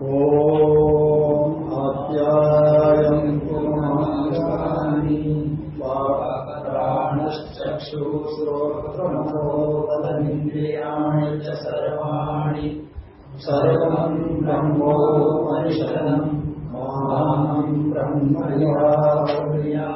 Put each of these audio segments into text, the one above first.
ॐ आप्यायन्तु महानि वाक्प्राणश्चक्षुश्रोत्रमनोबलमिन्द्रियाणि च सर्वाणि सर्वम् ब्रह्मोपनिषदम् माम् ब्रह्म निराकुर्या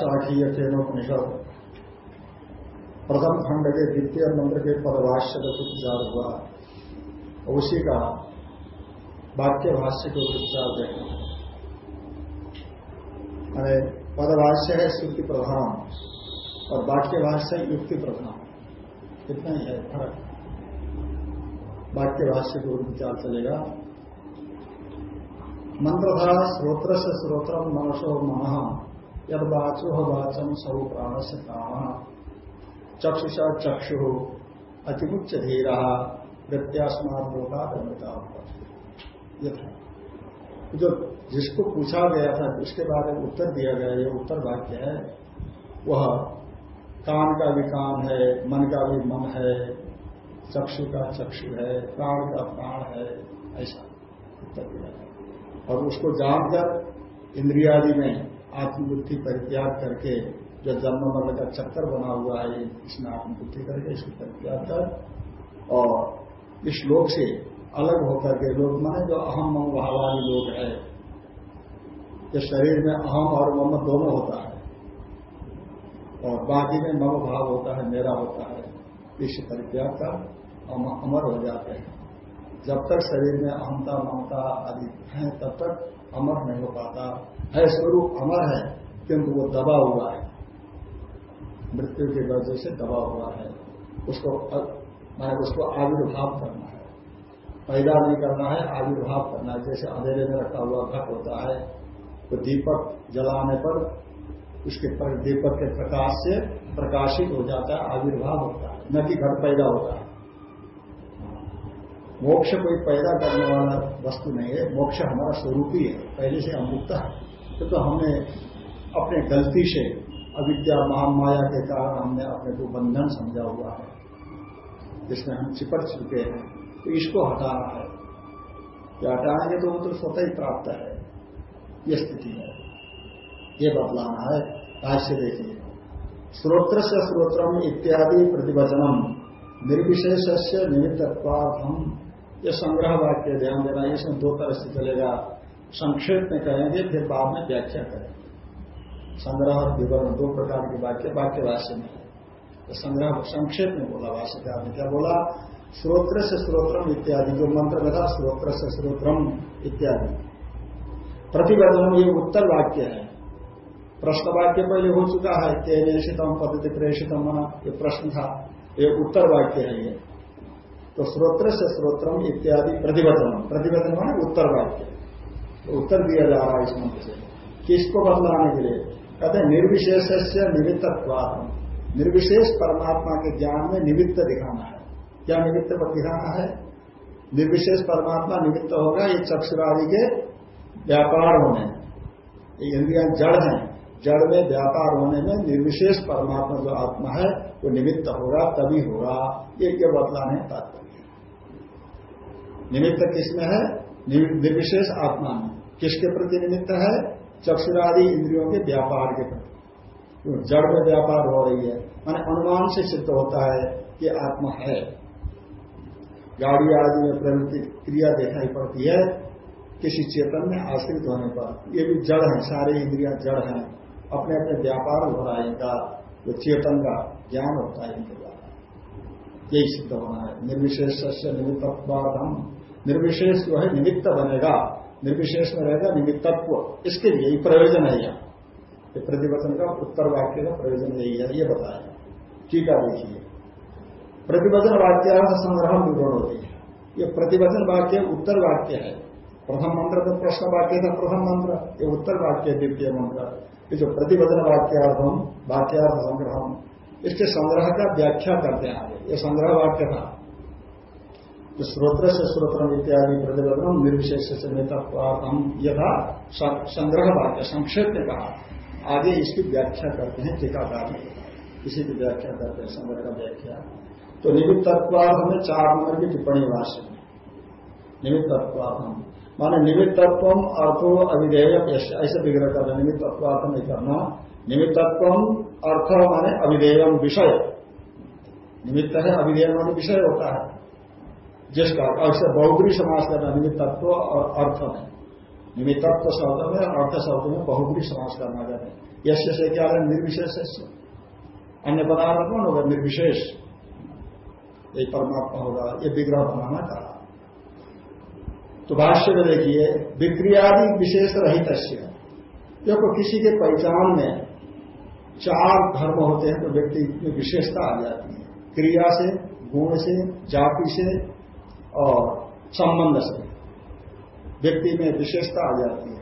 तलबकार साखीय केनोपनिषद प्रथम खंड के द्वितीय मंत्र के पदभाष्य का उपचार हुआ। उसी का वाक्य भाष्य के उपचार देखें मैंने पदभाष्य है श्रुति प्रधान और वाक्य भाष्य है युक्ति प्रधान। इतना ही है, फ़र्क। वाक्य भाष्य को विचार चलेगा। मंत्र था श्रोत्र से श्रोत्र मनसो मन। यद वाचो वाचम सब प्राण से प्राण चक्षुषा चक्षु अतिमुच्च धीरा प्रत्यास्मात ये था। जो जिसको पूछा गया था उसके बारे में उत्तर दिया गया, ये उत्तर वाक्य है, वह कान का भी कान है, मन का भी मन है, चक्षु का चक्षु है, प्राण का प्राण है, ऐसा उत्तर दिया गया। और उसको जानकर इंद्रियादि में आत्मबुद्धि परित्याग करके जो जन्म मरण का चक्कर बना हुआ है, इसमें आत्मबुद्धि करके इसको परित्याग कर और इस लोक से अलग होकर के लोग माने जो अहम मम भावाली लोग है। जो शरीर में अहम और मम दोनों होता है। और बाकी में मम भाव होता है, मेरा होता है, इस परित्याग कर अमर हो जाते हैं। जब तक शरीर में अहमता ममता आदि है, तब तक अमर नहीं हो पाता। है स्वरूप अमर है, किंतु वो दबा हुआ है। मृत्यु की वजह से दबा हुआ है। उसको मैं उसको आविर्भाव करना है। पैदा नहीं करना है, आविर्भाव करना है। जैसे अंधेरे में रखा हुआ घट होता है तो दीपक जलाने पर उसके पर, दीपक के प्रकाश से प्रकाशित हो जाता है, आविर्भाव होता है। न कि घट पैदा होता है। मोक्ष कोई पैदा करने वाला वस्तु नहीं है मोक्ष हमारा स्वरूप ही है पहले से हम मुक्त है। तो, तो हमने अपने गलती से अविद्या महामाया के कारण हमने अपने को बंधन समझा हुआ है जिसमें हम चिपट चुके हैं तो इसको हटाना है। या हटाएँगे तो वो तो स्वतः ही प्राप्त है। ये स्थिति है। ये बदलाना है। भाष्य देखिए। स्रोत्र से श्रोत्रम इत्यादि प्रतिवचनम। निर्विशेष से निमित्तत्वार्थम। ये संग्रह वाक्य ध्यान देना इसमें दो तरह से चलेगा। संक्षेप में कहेंगे, फिर बाद में व्याख्या करेंगे। संग्रह और विवरण, दो प्रकार के वाक्य वाक्य भाष्य में। तो संग्रह संक्षेप में बोला भाष्यकार ने क्या बोला? श्रोत्र से श्रोत्रम इत्यादि, जो मंत्र था श्रोत्र से श्रोत्रम इत्यादि। प्रतिवेदन ये उत्तर वाक्य है। प्रश्न वाक्य पहले हो चुका है के निशितम पद्धति प्रेषितम ये प्रश्न था। ये उत्तर वाक्य है ये। तो श्रोत्र से श्रोत्रम इत्यादि प्रतिवेदन प्रतिवेदन माने उत्तर वाक्य। तो उत्तर दिया जा रहा है इस मंत्र से। किसको बदलाने के लिए? कहते हैं निर्विशेष से निमित्त निर्विशेष परमात्मा के ज्ञान में निमित्त दिखाना है। क्या निमित्त पर दिखाना है? निर्विशेष परमात्मा निमित्त होगा ये चक्षुरादि के व्यापार होने। इंद्रिया जड़ हैं। जड़ में, व्यापार होने में निर्विशेष परमात्मा जो आत्मा है, वो निमित्त होगा, तभी होगा। ये क्या बदलाने तात्पर्य निमित्त किसमें है? निर्विशेष आत्मा में। किसके प्रति निमित्त है? चक्षुरादि इंद्रियों के व्यापार के प्रति। तो जड़ में व्यापार हो रही है। माने अनुमान से सिद्ध होता है कि आत्मा है। गाड़ी आदि में प्रवृत्ति क्रिया दिखाई पड़ती है। किसी चेतन में आश्रित होने पर। ये भी जड़ है, सारे इंद्रिया जड़ हैं। अपने अपने व्यापार हो रहा है इनका, जो चेतन का ज्ञान होता है इनके द्वारा। यही सिद्ध होना है। निर्विशेष से निर्विशेष जो है निमित्त बनेगा। निर्विशेष में रहेगा निमित्तत्व। इसके लिए प्रयोजन है यहाँ। ये प्रतिवचन का उत्तर वाक्य का प्रयोजन यही है, ये बताया। ठीक है, देखिए। प्रतिवचन वाक्य संग्रह विवरण होती है। ये प्रतिवचन वाक्य उत्तर वाक्य है। प्रथम मंत्र तो प्रश्न वाक्य था, प्रथम मंत्र। ये उत्तर वाक्य द्वितीय मंत्र। ये जो प्रतिवचन वाक्यार्थम वाक्यार्थ संग्रह इसके संग्रह का व्याख्या करते हैं आगे। ये संग्रह वाक्य था। जो स्रोत्र से स्रोत्र इत्यादि प्रतिबद्धम निर्विशेष से नेतार्थम यथा संग्रह वाक्य, संक्षेप में कहा। आगे इसकी व्याख्या करते हैं टीकाकार में इसी की व्याख्या करते हैं संग्रह का व्याख्या। तो निमित्त तत्वार्थ में चार नंबर की टिप्पणी भाष्य में। तत्वार्थम माने निमित्तत्व अर्थो अविधेय ऐसे विग्रह करना निमित्त तत्वार्थ नहीं करना। निमित्तत्व अर्थ माने अविधेयम विषय। निमित्त है, अविधेय माने विषय होता है। जिसका अक्सर बहुग्री समास करना, निमित्तत्व और अर्थ में। निमित्तत्व शब्द में, अर्थ शब्द में बहुग्री समास करना कहते यश से क्या है? निर्विशेष अन्य पदार्थ कौन होगा? निर्विशेष। एक परमात्मा होगा, ये विग्रह बनाना कहा तो भाष्य में देखिए, विक्रियादि विशेष रहित देखो, किसी के पहचान में चार धर्म होते हैं तो व्यक्ति में विशेषता आ जाती है। क्रिया से, गुण से, जाति से और संबंध से। व्यक्ति में विशेषता आ जाती है।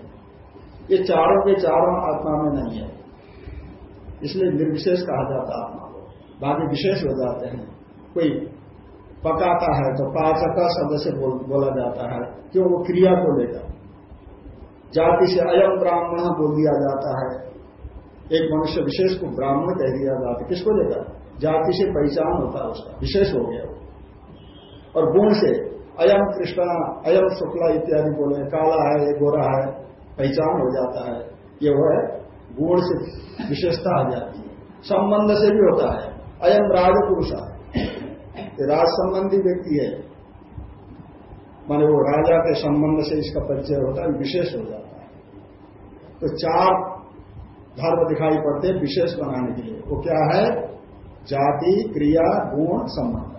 ये चारों के चारों आत्मा में नहीं है। इसलिए निर्विशेष कहा जाता आत्मा को। बाकी विशेष हो जाते हैं। कोई पकाता है तो पाचका शब्द से बोल, बोला जाता है क्यों वो क्रिया को लेकर। जाति से अयम ब्राह्मण बोल दिया जाता है। एक मनुष्य विशेष को ब्राह्मण कह दिया जाता है। किसको लेकर? जाति से पहचान होता है उसका। विशेष हो गया वो। और गुण से अयम कृष्णा अयम शुक्ला इत्यादि बोले काला है ये गोरा है पहचान हो जाता है। ये वो है गुण से विशेषता आ जाती है। संबंध से भी होता है। अयम राजपुरुष राज संबंधी व्यक्ति है। माने वो राजा के संबंध से इसका परिचय होता है, विशेष हो जाता है। तो चार धर्म दिखाई पड़ते हैं विशेष बनाने के लिए। वो क्या है? जाति, क्रिया, गुण, संबंध।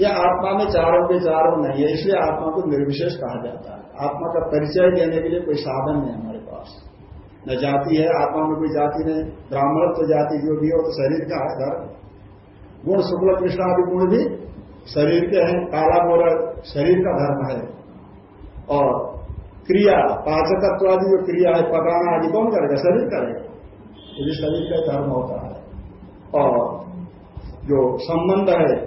यह आत्मा में चारों के चारों नहीं है, इसलिए आत्मा को निर्विशेष कहा जाता है। आत्मा का परिचय देने के लिए कोई साधन नहीं हमारे पास। न जाति है, आत्मा में कोई जाति नहीं। ब्राह्मण तो जाति जो भी हो तो शरीर का है, धर्म। गुण शुक्ल कृष्ण आदि गुण भी शरीर के हैं, काला गोरा शरीर का धर्म है। और क्रिया, पाचकत्व आदि जो क्रिया है, पकाना आदि कौन करेगा? शरीर करेगा। यदि शरीर का धर्म होता है। और जो संबंध है,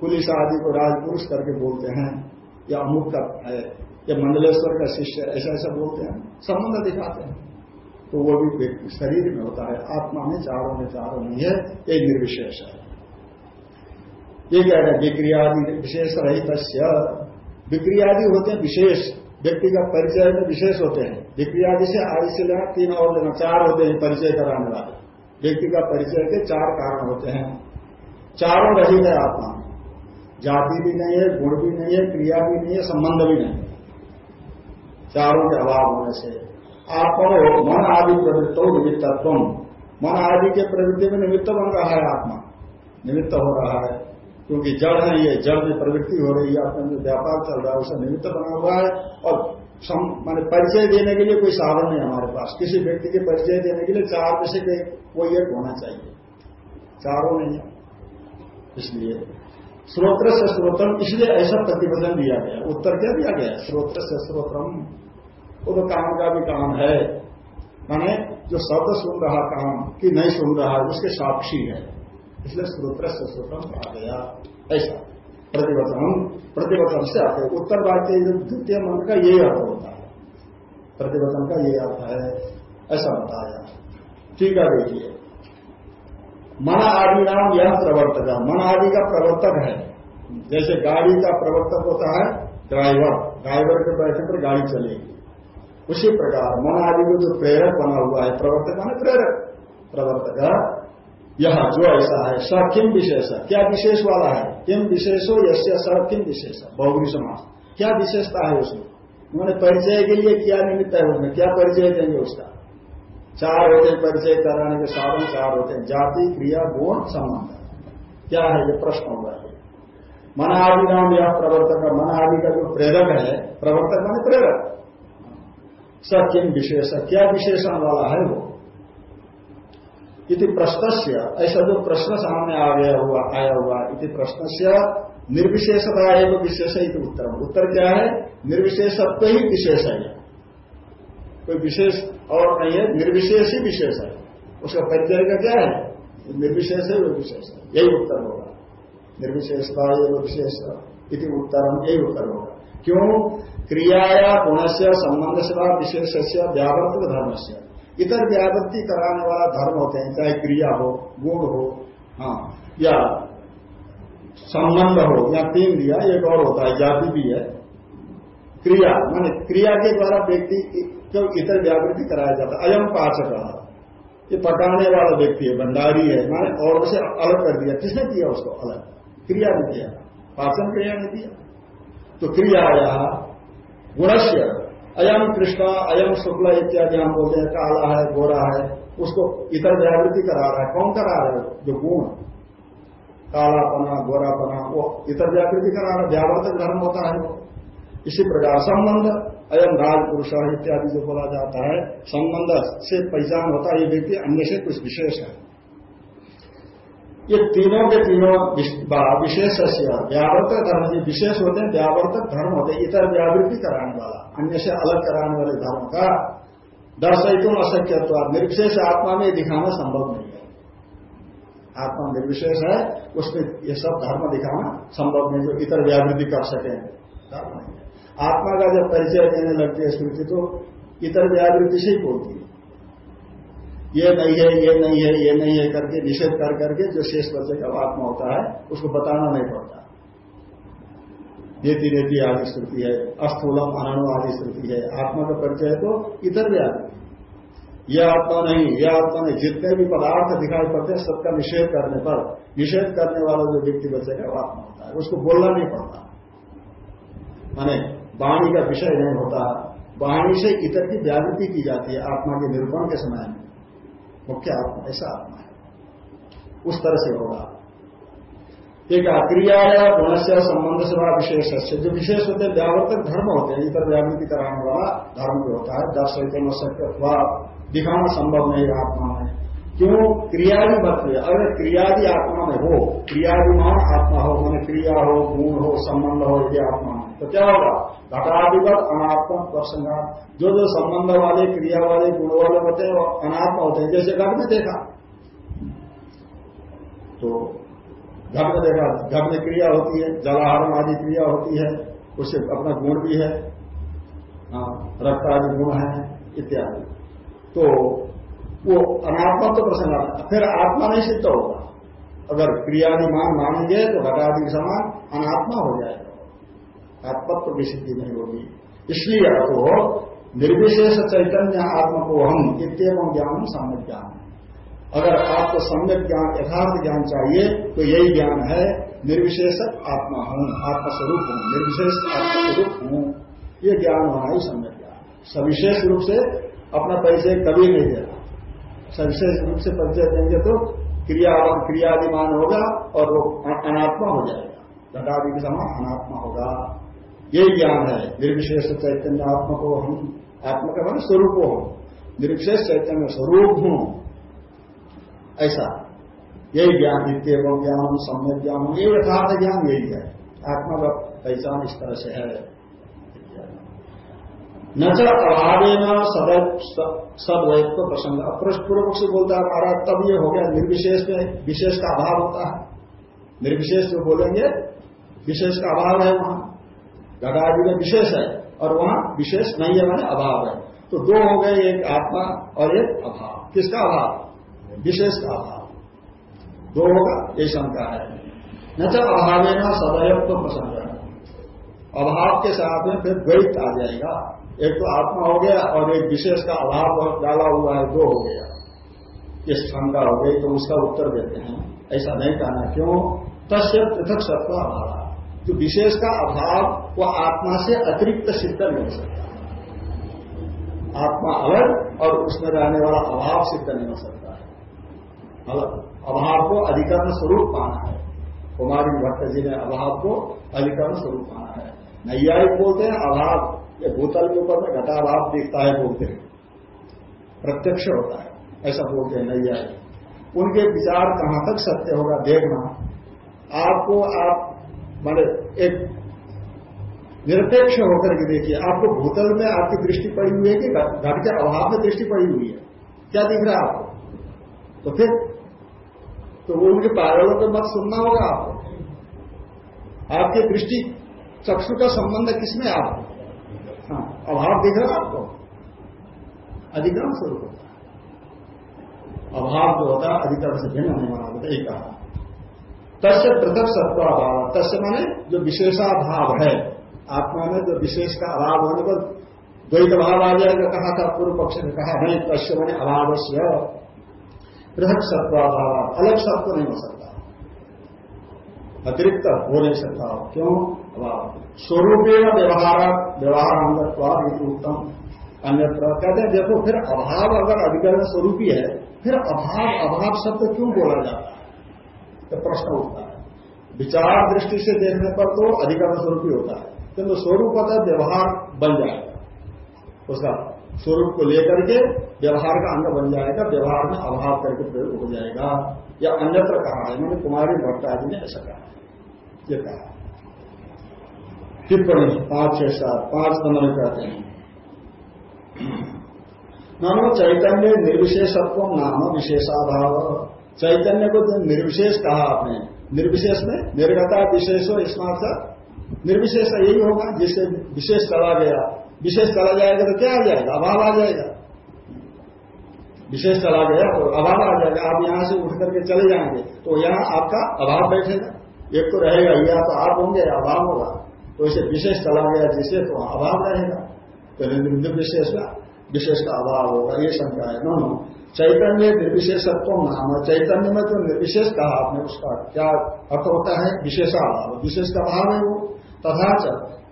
पुलिस आदि को राजपुरुष करके बोलते हैं, या अमुक का है, या मंडलेश्वर का शिष्य, ऐसा ऐसा बोलते हैं, संबंध दिखाते हैं। तो वो भी शरीर में होता है, आत्मा में चारों में चारों नहीं है ये निर्विशेष है। ये कह रहे हैं, विक्रियादि विशेष रहित विक्रियादि होते हैं विशेष, व्यक्ति का परिचय में विशेष होते हैं। विक्रियादि से आदि से लेना तीन और लेना चार होते हैं, परिचय कराने वाले। व्यक्ति का परिचय के चार कारण होते हैं। चारों रहित है आत्मा। जाति भी नहीं है, गुण भी नहीं है, क्रिया भी नहीं है, संबंध भी नहीं है। चारों के अभाव होने से। आत्मा मन आदि प्रवृत्तो निमित्तत्व। मन आदि के प्रवृत्ति में निमित्त बन रहा है आत्मा। निमित्त हो रहा है। क्योंकि जड़ है, ये जड़ में प्रवृत्ति हो रही है अपने जो व्यापार चल रहा है, उसे निमित्त बना हुआ है। और माने परिचय देने के लिए कोई साधन नहीं हमारे पास। किसी व्यक्ति के परिचय देने के लिए चार में से वो एक होना चाहिए। चारों नहीं है। इसलिए स्रोत्र से स्रोत्रम, इसलिए ऐसा प्रतिबंधन दिया गया। उत्तर क्या दिया गया? स्रोत्र से स्रोत्रम। वो तो काम का भी काम है। माने जो शब्द सुन रहा काम, कि नहीं सुन रहा, उसके साक्षी है। इसलिए स्रोत्र से स्रोत्रम कहा गया ऐसा। प्रतिवचन प्रतिवचन से आते उत्तर वाक्य जो द्वितीय मंत्र का यही अर्थ होता है। प्रतिवचन का यही अर्थ है, ऐसा बताया। ठीक है देखिए। मन आदि नाम यह प्रवर्तक है। मन आदि का प्रवर्तक है। जैसे गाड़ी का प्रवर्तक होता है, ड्राइवर। ड्राइवर के बैठे पर गाड़ी चलेगी। उसी प्रकार मन आदि को जो प्रेरक बना हुआ है, प्रवर्तक माने प्रेरक। प्रवर्तक यह जो ऐसा है। स किम विशेष? क्या विशेष वाला है? किम विशेषो यश्य स किम विशेष? बहुरी समाज क्या विशेषता है उसमें? उन्होंने परिचय के लिए क्या निमित्त है उसमें। क्या परिचय देंगे उसका? चार होते हैं परिचय, कराने के साधन चार होते हैं। जाति, क्रिया, गुण, संबंध। क्या है ये प्रश्न होगा? मन आदि नाम यह प्रवर्तक। मन आदि का जो प्रेरक है, प्रवर्तक मान प्रेरक। स किन विशेष? क्या विशेषण वाला है वो? इति प्रश्न ऐसा जो प्रश्न सामने आ गया हुआ, आया हुआ, इति प्रश्न निर्विशेषता एवं विशेष ही उत्तर उत्तर क्या है? निर्विशेषत्व ही विशेष है। कोई विशेष और नहीं है, निर्विशेष ही विशेष है। उसका परिचय का क्या है? निर्विशेष है वो विशेष है। यही उत्तर होगा। निर्विशेषता एवं विशेष इति उत्तरम, यही उत्तर होगा। क्यों? क्रियाया गुण से संबंध से विशेष से व्यावर्तक धर्म से इतर व्यावृत्ति कराने वाला धर्म होते हैं, चाहे क्रिया हो, गुण हो हाँ या संबंध हो, या तीन दिया, एक और होता है, जाति भी है। क्रिया, माने क्रिया के द्वारा व्यक्ति को इतर व्यावृत्ति कराया जाता है अयम पाचक। ये पकाने वाला व्यक्ति है, भंडारी है, माने और उसे अलग कर दिया। किसने किया उसको? अलग। क्रिया ने किया। पाचन क्रिया ने किया। तो क्रिया आया गुणस्य अयम कृष्णा, अयम शुक्ला इत्यादि हम बोलते हैं, काला है, गोरा है, उसको इतर व्यावृत्ति करा रहा है। कौन करा रहा है? जो गुण। कालापना, गोरापना, वो इतर व्याकृति का नाम व्यावर्तक धर्म होता है वो। इसी प्रकार संबंध, अयम राजपुरुष इत्यादि जो बोला जाता है, संबंध से पहचान होता है, ये व्यक्ति अन्य से कुछ विशेष है। ये तीनों के तीनों विशेष व्यावर्तक धर्म जी विशेष होते हैं व्यावर्तक धर्म होते हैं, इतर व्यावृत्ति कराने वाला, अन्य से अलग कराने वाले धर्म का दर्शयितुम अशक्यत्व, निर्विशेष आत्मा में दिखाना संभव नहीं है। आत्मा निर्विशेष है, उसमें ये सब धर्म दिखाना संभव नहीं जो इतर व्यावृत्ति कर सके। धर्म आत्मा का जब परिचय देने लगती है स्मृति तो इतर व्यावृत्ति से ही बोलती है। ये नहीं है, ये नहीं है, ये नहीं है करके, निषेध कर करके जो शेष बच्चे का आत्मा होता है, उसको बताना नहीं पड़ता। नेति नेति आदि स्मृति है, अस्थूलम अनु आदि स्मृति है। आत्मा का परिचय तो इतर व्यावृत्ति यह आत्मा नहीं यह आत्मा नहीं। जितने भी पदार्थ दिखाई पड़ते हैं, सबका निषेध करने पर, निषेध करने वाला जो व्यक्ति बचेगा, वो आत्मा होता है। उसको बोलना नहीं पड़ता। माने, वाणी का विषय नहीं होता। वाणी से इतर की जागृति की जाती है, आत्मा के निरूपण के समय में। मुख्य आत्मा, ऐसा आत्मा है। उस तरह से होगा। एक क्रिया या गुण से संबंध से विशेष है। जो विशेष होते हैं, व्यावर्तक धर्म होते हैं, इतर व्यावृत्ति कराने वाला धर्म भी होता है। दस सत्य दिखाना संभव नहीं आत्मा में। क्यों? क्रियादि बदले अगर क्रियादि आत्मा में हो क्रियादिमान आत्मा हो, मैंने क्रिया हो, गुण हो, संबंध हो, ये आत्मा तो क्या होगा? घटाधिगत अनात्म प्रसंग। जो जो संबंध वाले क्रिया वाले गुण वाले होते हैं अनात्मा होते हैं। जैसे घट में देखा। तो घट में देखा घट में क्रिया होती है जलाहरण आदि क्रिया होती है उससे अपना गुण भी है हाँ, रक्त आदि गुण है इत्यादि। तो वो अनात्मा तो प्रसंग आता फिर आत्मा नहीं सिद्ध होगा। अगर क्रियादिमान मानेंगे तो घटादि समान अनात्मा हो जाएगा। आत्मत्व सिद्धि नहीं होगी। इसलिए तो निर्विशेष चैतन्य आत्मा को हम इतम ज्ञान सम्यक ज्ञान। अगर आपको सम्यक ज्ञान, यथार्थ ज्ञान चाहिए तो यही ज्ञान है निर्विशेष आत्मा। हूँ आत्मस्वरूप हूँ, निर्विशेष आत्मस्वरूप हूँ। ये ज्ञान होना ही सम्यक ज्ञान। सविशेष रूप से अपना परिचय कभी नहीं देना। सविशेष रूप से परिचय देंगे तो क्रिया क्रियादिमान होगा और वो अनात्मा हो जाएगा। घटादि के समान अनात्मा होगा। यही ज्ञान है। निर्विशेष चैतन्य आत्मा को हम, आत्मा का मान स्वरूप हो। निर्विशेष चैतन्य स्वरूप हूँ। ऐसा। यही ज्ञान, नित्य ज्ञान, सम्यक ज्ञान, ये यथार्थ ज्ञान यही है। आत्मा का पहचान इस तरह से है। न च अभावे न सदैव प्रसंग। पूर्व से बोलता है महाराज, तब ये हो गया निर्विशेष में विशेष का अभाव होता है। निर्विशेष जो बोलेंगे, विशेष का अभाव है वहाँ। घटादि में विशेष है, और वहाँ विशेष नहीं है, मैंने अभाव है। तो दो हो गए, एक आत्मा और एक अभाव। किसका अभाव? विशेष का अभाव। दो होगा ये शंका है। न तो अभावे न सदैव तो प्रसंग अभाव के साथ में फिर द्वैत आ जाएगा। एक तो आत्मा हो गया, और एक विशेष का अभाव डाला हुआ है, दो हो गया। ये शंका हो गई तो उसका उत्तर देते हैं। ऐसा नहीं कहना क्यों? तस्य पृथक सत्व अभाव। जो विशेष का अभाव वह आत्मा से अतिरिक्त सिद्ध नहीं हो सकता। आत्मा अलग और उसमें रहने वाला अभाव सिद्ध नहीं हो सकता। है अलग अभाव को अधिकरण स्वरूप पाना है। कुमारी भट्ट जी ने अभाव को अधिकरण स्वरूप पाना है। नैयायिक बोलते हैं अभाव। ये भूतल के ऊपर में घटा घटाभाव दिखता है बोलते हैं। प्रत्यक्ष होता है। ऐसा बोलते हैं नैया उनके विचार कहाँ तक सत्य होगा देखना। आपको आप माने एक निरपेक्ष होकर के देखिए, आपको भूतल में आपकी दृष्टि पड़ी हुई है कि घट के अभाव में दृष्टि पड़ी हुई है? क्या दिख रहा है आपको? तो फिर तो वो उनके पागलों को मत सुनना होगा आपको। आपकी दृष्टि चक्षु का संबंध किसमें आपको? हाँ अभाव दिख रहा है आपको? अधिकरण स्वरूप होता है अभाव जो होता है अधिकरण से भिन्न होने वाला होता है, एक कहा तस्य पृथक सत्व अभाव तस्य माने जो विशेषाभाव है। आत्मा में जो विशेष का अभाव होने पर द्वैत भाव आ जाएगा कहा था, पूर्व पक्ष ने कहा नहीं कश्य मैंने अभाव से पृथक सत्व अभाव अलग सत्व नहीं हो सकता। अतिरिक्त हो नहीं सकता। क्यों? अभाव। स्वरूपेण व्यवहार व्यवहार अंगत्वाद उत्तम अन्यत्र कहते हैं, देखो, फिर अभाव अगर अधिकरण स्वरूपी है, फिर अभाव अभाव शब्द क्यों बोला जाता है? तो प्रश्न उठता है। विचार दृष्टि से देखने पर तो अधिकरण स्वरूप ही होता है। किंतु स्वरूप होता है व्यवहार बन जाएगा उसका स्वरूप को लेकर के व्यवहार का अंग बन जाएगा, व्यवहार में अभाव करके प्रयोग हो जाएगा। या अन्यत्र कहा है, मैंने कुमारी भट्ट आदि ने ऐसा कहा ये कहा टिप्पणी, पाँच, छह, सात, पाँच नंबर कहते हैं। नानो चैतन्य निर्विशेषत्व नाम विशेषाभाव। चैतन्य को निर्विशेष कहा आपने। निर्विशेष में निर्गता, विशेषो स्मार्थ निर्विशेष यही होगा जिससे विशेष चला गया। विशेष चला जाएगा तो क्या आ जाएगा? अभाव आ जाएगा। विशेष चला गया तो अभाव आ जाएगा। आप यहाँ से उठ करके चले जाएँगे तो यहाँ आपका अभाव बैठेगा। एक तो रहेगा या तो आप होंगे, अभाव होगा। तो इसे विशेष चला गया जिसे तो अभाव रहेगा। तो निर्विशेष का विशेष का अभाव होगा ये शंका है। नो चैतन्य निर्विशेषत्व नाम। चैतन्य में जो निर्विशेष कहा आपने, उसका क्या अर्थ होता है? विशेषा अभाव विशेष का अभाव है वो। तथा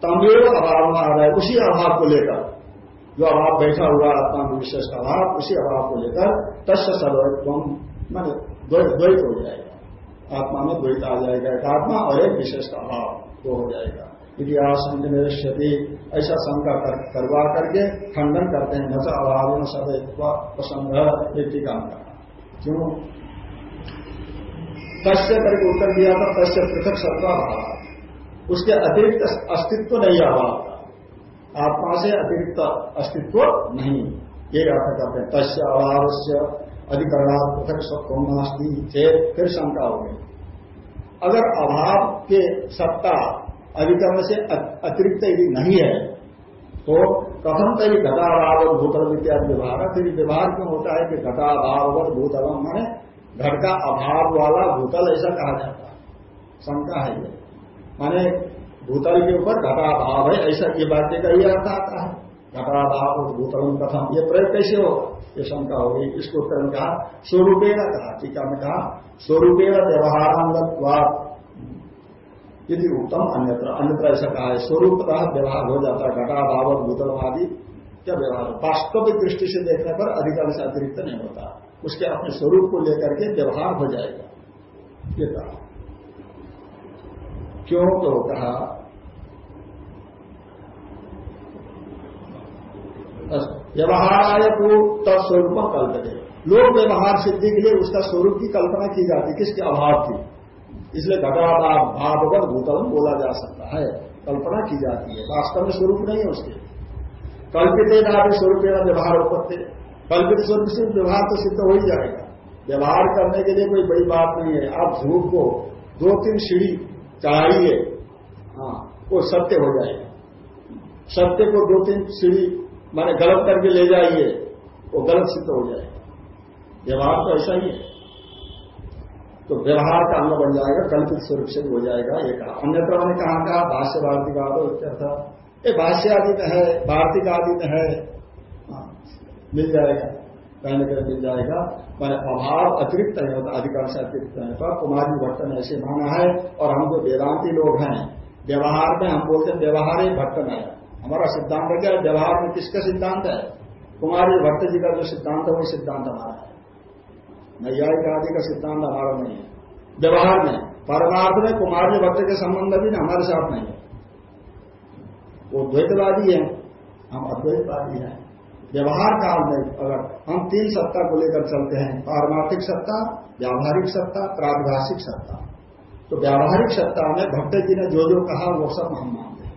तमेव अभाव में आ रहा है, उसी अभाव को लेकर। जो अभाव बैठा हुआ आत्मा में विशेष का अभाव उसी अभाव को लेकर तस् सर्वत्व, मान द्वैत हो जाएगा। आत्मा में द्वैत आ जाएगा। एक आत्मा और एक विशेष का अभाव वो हो जाएगा। इतिहास निरस्यति ऐसा शंका कर, करवा करके खंडन करते हैं। न अभाव न सदैव प्रसंग का क्यों? तस्य करके उत्तर दिया था तस्य पृथक सत्ता अभाव उसके अतिरिक्त अस्तित्व नहीं अभाव आत्मा से अतिरिक्त अस्तित्व नहीं। ये अर्थ करते हैं। तस्य अभाव से अधिकरणात् पृथक सत्व नास्ती। फिर शंका हो गई। अगर अभाव के सत्ता अधिकरण से अतिरिक्त यदि नहीं है तो प्रथम तो ये घटाभाव और भूतल इत्यादि व्यवहार। है फिर व्यवहार क्यों होता है कि घटाभाव और भूतल माने घट का अभाव वाला भूतल ऐसा कहा जाता है। शंका है ये। माने भूतल के ऊपर घटाभाव है, ऐसा ये वाक्य का ही अर्थ आता है। घटाभाव और भूतल कथम ये प्रयोग कैसे होगा? ये शंका होगी। इसको उत्तर में कहा, स्वरूपेण कहा, टीका में कहा, स्वरूपेण व्यवहारांगत्वाद यदि उत्तम अन्यत्र। अन्यत्र ऐसा कहा है स्वरूप का व्यवहार हो जाता है घटाभाव भूतल आदि क्या व्यवहार वास्तविक दृष्टि से देखने पर अधिकार से अतिरिक्त नहीं होता। उसके अपने स्वरूप को लेकर के व्यवहार हो जाएगा। ये कहा। क्यों? तो कहा व्यवहार को तत्स्वरूप कल्पने लोक व्यवहार सिद्धि के लिए उसका स्वरूप की कल्पना की जाती किसके अभाव की? इसलिए घटाभाव भावगत भूतल बोला जा सकता है। कल्पना की जाती है। वास्तव में स्वरूप नहीं है उसके। कल्पित स्वरूप व्यवहार उपत्ति। कल्पित स्वरूप से व्यवहार तो सिद्ध हो ही जाएगा। व्यवहार करने के लिए कोई बड़ी बात नहीं है। आप झूठ को दो तीन सीढ़ी चढ़ाइए हाँ वो सत्य हो जाएगा। सत्य को दो तीन सीढ़ी माने गलत करके ले जाइए, वो गलत सिद्ध हो जाएगा। व्यवहार तो ऐसा ही है। तो व्यवहार का अंग बन जाएगा कल्पित स्वरूप से हो जाएगा ये कहा। अन्यत्र ने कहा भाष्य भारती का था। ये भाष्य आदि में है भारती आदि में है हाँ, मिल जाएगा कहने के मिल जाएगा। मैंने अभाव अतिरिक्त नहीं होता अधिकांश अतिरिक्त नहीं होता कुमारी भट्ट ने ऐसे माना है और हम जो वेदांति लोग हैं व्यवहार में हम बोलते हैं व्यवहार ही भट्ट है। हमारा सिद्धांत क्या है? व्यवहार में किसका सिद्धांत है? कुमारी भट्ट जी का जो सिद्धांत है वही सिद्धांत हमारा है। नैयायिक आदि का सिद्धांत हमारा नहीं है। व्यवहार में परमार्थ में कुमारी भक्त के संबंध भी हमारे साथ नहीं है। वो द्वैतवादी है। हम अद्वैतवादी हैं। व्यवहार काल में अगर हम तीन सत्ता को लेकर चलते हैं, पारमार्थिक सत्ता, व्यावहारिक सत्ता प्रादिभाषिक सत्ता तो व्यावहारिक सत्ता में भक्त जी ने जो जो कहा, वो सब हम मानते हैं।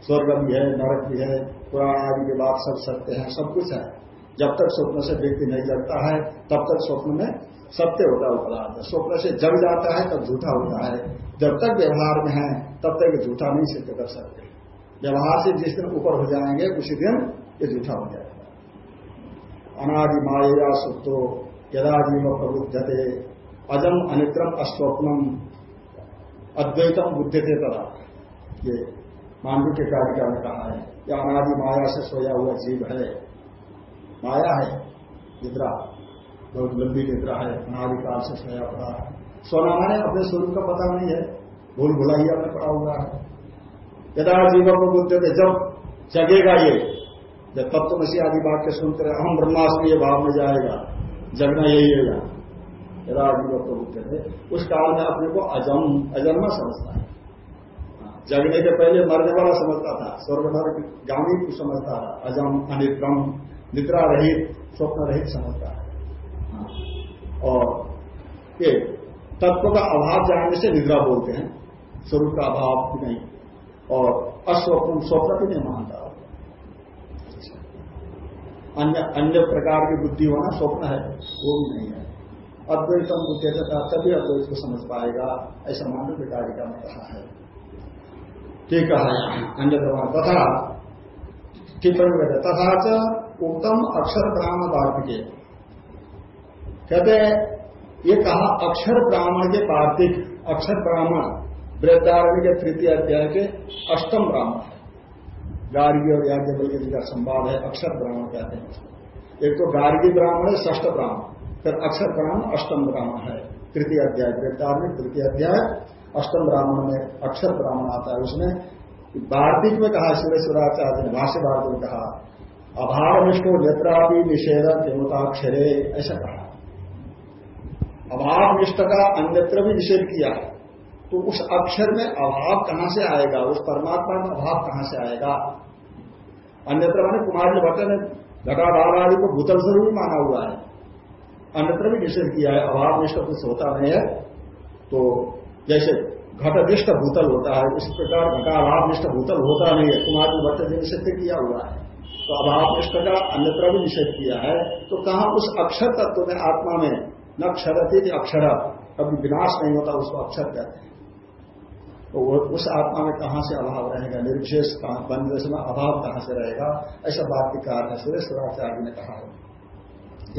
स्वर्ग भी है, नरक भी है, पुराण आदि के बाद सब सत्य है, सब कुछ है। जब तक स्वप्न से व्यक्ति नहीं जगता है, तब तक स्वप्न में सत्य होता है पदार्थ स्वप्न से जग जाता है, तब झूठा होता है। जब तक व्यवहार में है, तब तक झूठा नहीं सिद्ध कर सकते। व्यवहार से जिस दिन ऊपर हो जाएँगे, उसी दिन ये झूठा हो जाएगा। अनादि माया सुप्तो, यदा जीव प्रबुद्धते, अजम अनित्रम अस्वप्नम, अद्वैतम बुद्ध थे तथा ये मांडू के कारिका में कहा है कि अनादि माया से सोया हुआ जीव है। माया है, निद्रा, बहुत लंबी निद्रा है, अनादिकाल से सोया पड़ा है। सोना माने अपने स्वरूप का पता नहीं है, भूल भुलाइया में पड़ा हुआ है। यदा जीवन को बुद्ध थे जब जगेगा ये, जब तब तो मसीह आदि बात के सुनते रहे हम ये भाव में जाएगा, जगना यही है यदा जीवन को बुद्ध थे उस काल में अपने को अजम, अजन्मा समझता है। जगने के पहले मरने वाला समझता था स्वर्ग गामी को समझता था, अजम अनिक्रम निद्रा रहित स्वप्न रहित समझता है। और ये तत्व का अभाव जानने से निद्रा बोलते हैं। स्वरूप का अभाव भी नहीं। और अस्वप्न, स्वप्न भी नहीं मानता। अन्य अन्य प्रकार की बुद्धि होना स्वप्न है, वो भी नहीं है। अद्वैतम बुद्धि तथा तभी अद्वैत को समझ पाएगा, ऐसा मानव विकारिका में कहा है। ठीक है। अन्य प्रमाण तथा, टिप्पणी तथा उत्तम अक्षर ब्राह्मण वार्तिक। कहते ये कहा अक्षर ब्राह्मण के वार्तिक, अक्षर ब्राह्मण, वृद्धारण्य के तृतीय अध्याय के अष्टम ब्राह्मण। है गार्गी और याज्ञबल का संवाद है, अक्षर ब्राह्मण कहते हैं। एक तो गार्गी ब्राह्मण है ष्ठ ब्राह्मण। फिर अक्षर ब्राह्मण, अष्टम ब्राह्मण है। तृतीय अध्याय वृद्धार में तृतीय अध्याय, अष्टम ब्राह्मण में अक्षर ब्राह्मण आता है। उसमें वार्तिक में कहा सुरेश्वराचार्य ने भाष्य वार्तिक में कहा अभाव निष्ठो नेत्रापि निषेध देवताक्षरे ऐसा कहा अभाव निष्ठ का अन्यत्र भी निषेध किया। तो उस अक्षर में अभाव कहाँ से आएगा? उस परमात्मा में अभाव कहाँ से आएगा? अन्यत्र मैंने कुमारी भट्ट ने घटाभाव आदि को भूतल स्वरूप माना हुआ है। अन्यत्र भी निषेध किया है अभाव निष्ठ कुछ होता नहीं है। तो जैसे घटनिष्ठ भूतल होता है, इस प्रकार घटाभाव निष्ठ भूतल होता नहीं है। कुमारी भट्ट ने निषेध किया हुआ है। तो अभाव निष्ठ का अन्यत्र भी निषेध किया है तो कहा उस अक्षर तत्व में आत्मा में न क्षरती अक्षर, कभी विनाश नहीं होता, उसको अक्षर कहते हैं। तो उस आत्मा में कहाँ से अभाव रहेगा? निर्विशेष बंद में अभाव कहाँ से रहेगा? ऐसा बात के कारण सुरेश्वराचार्य ने कहा।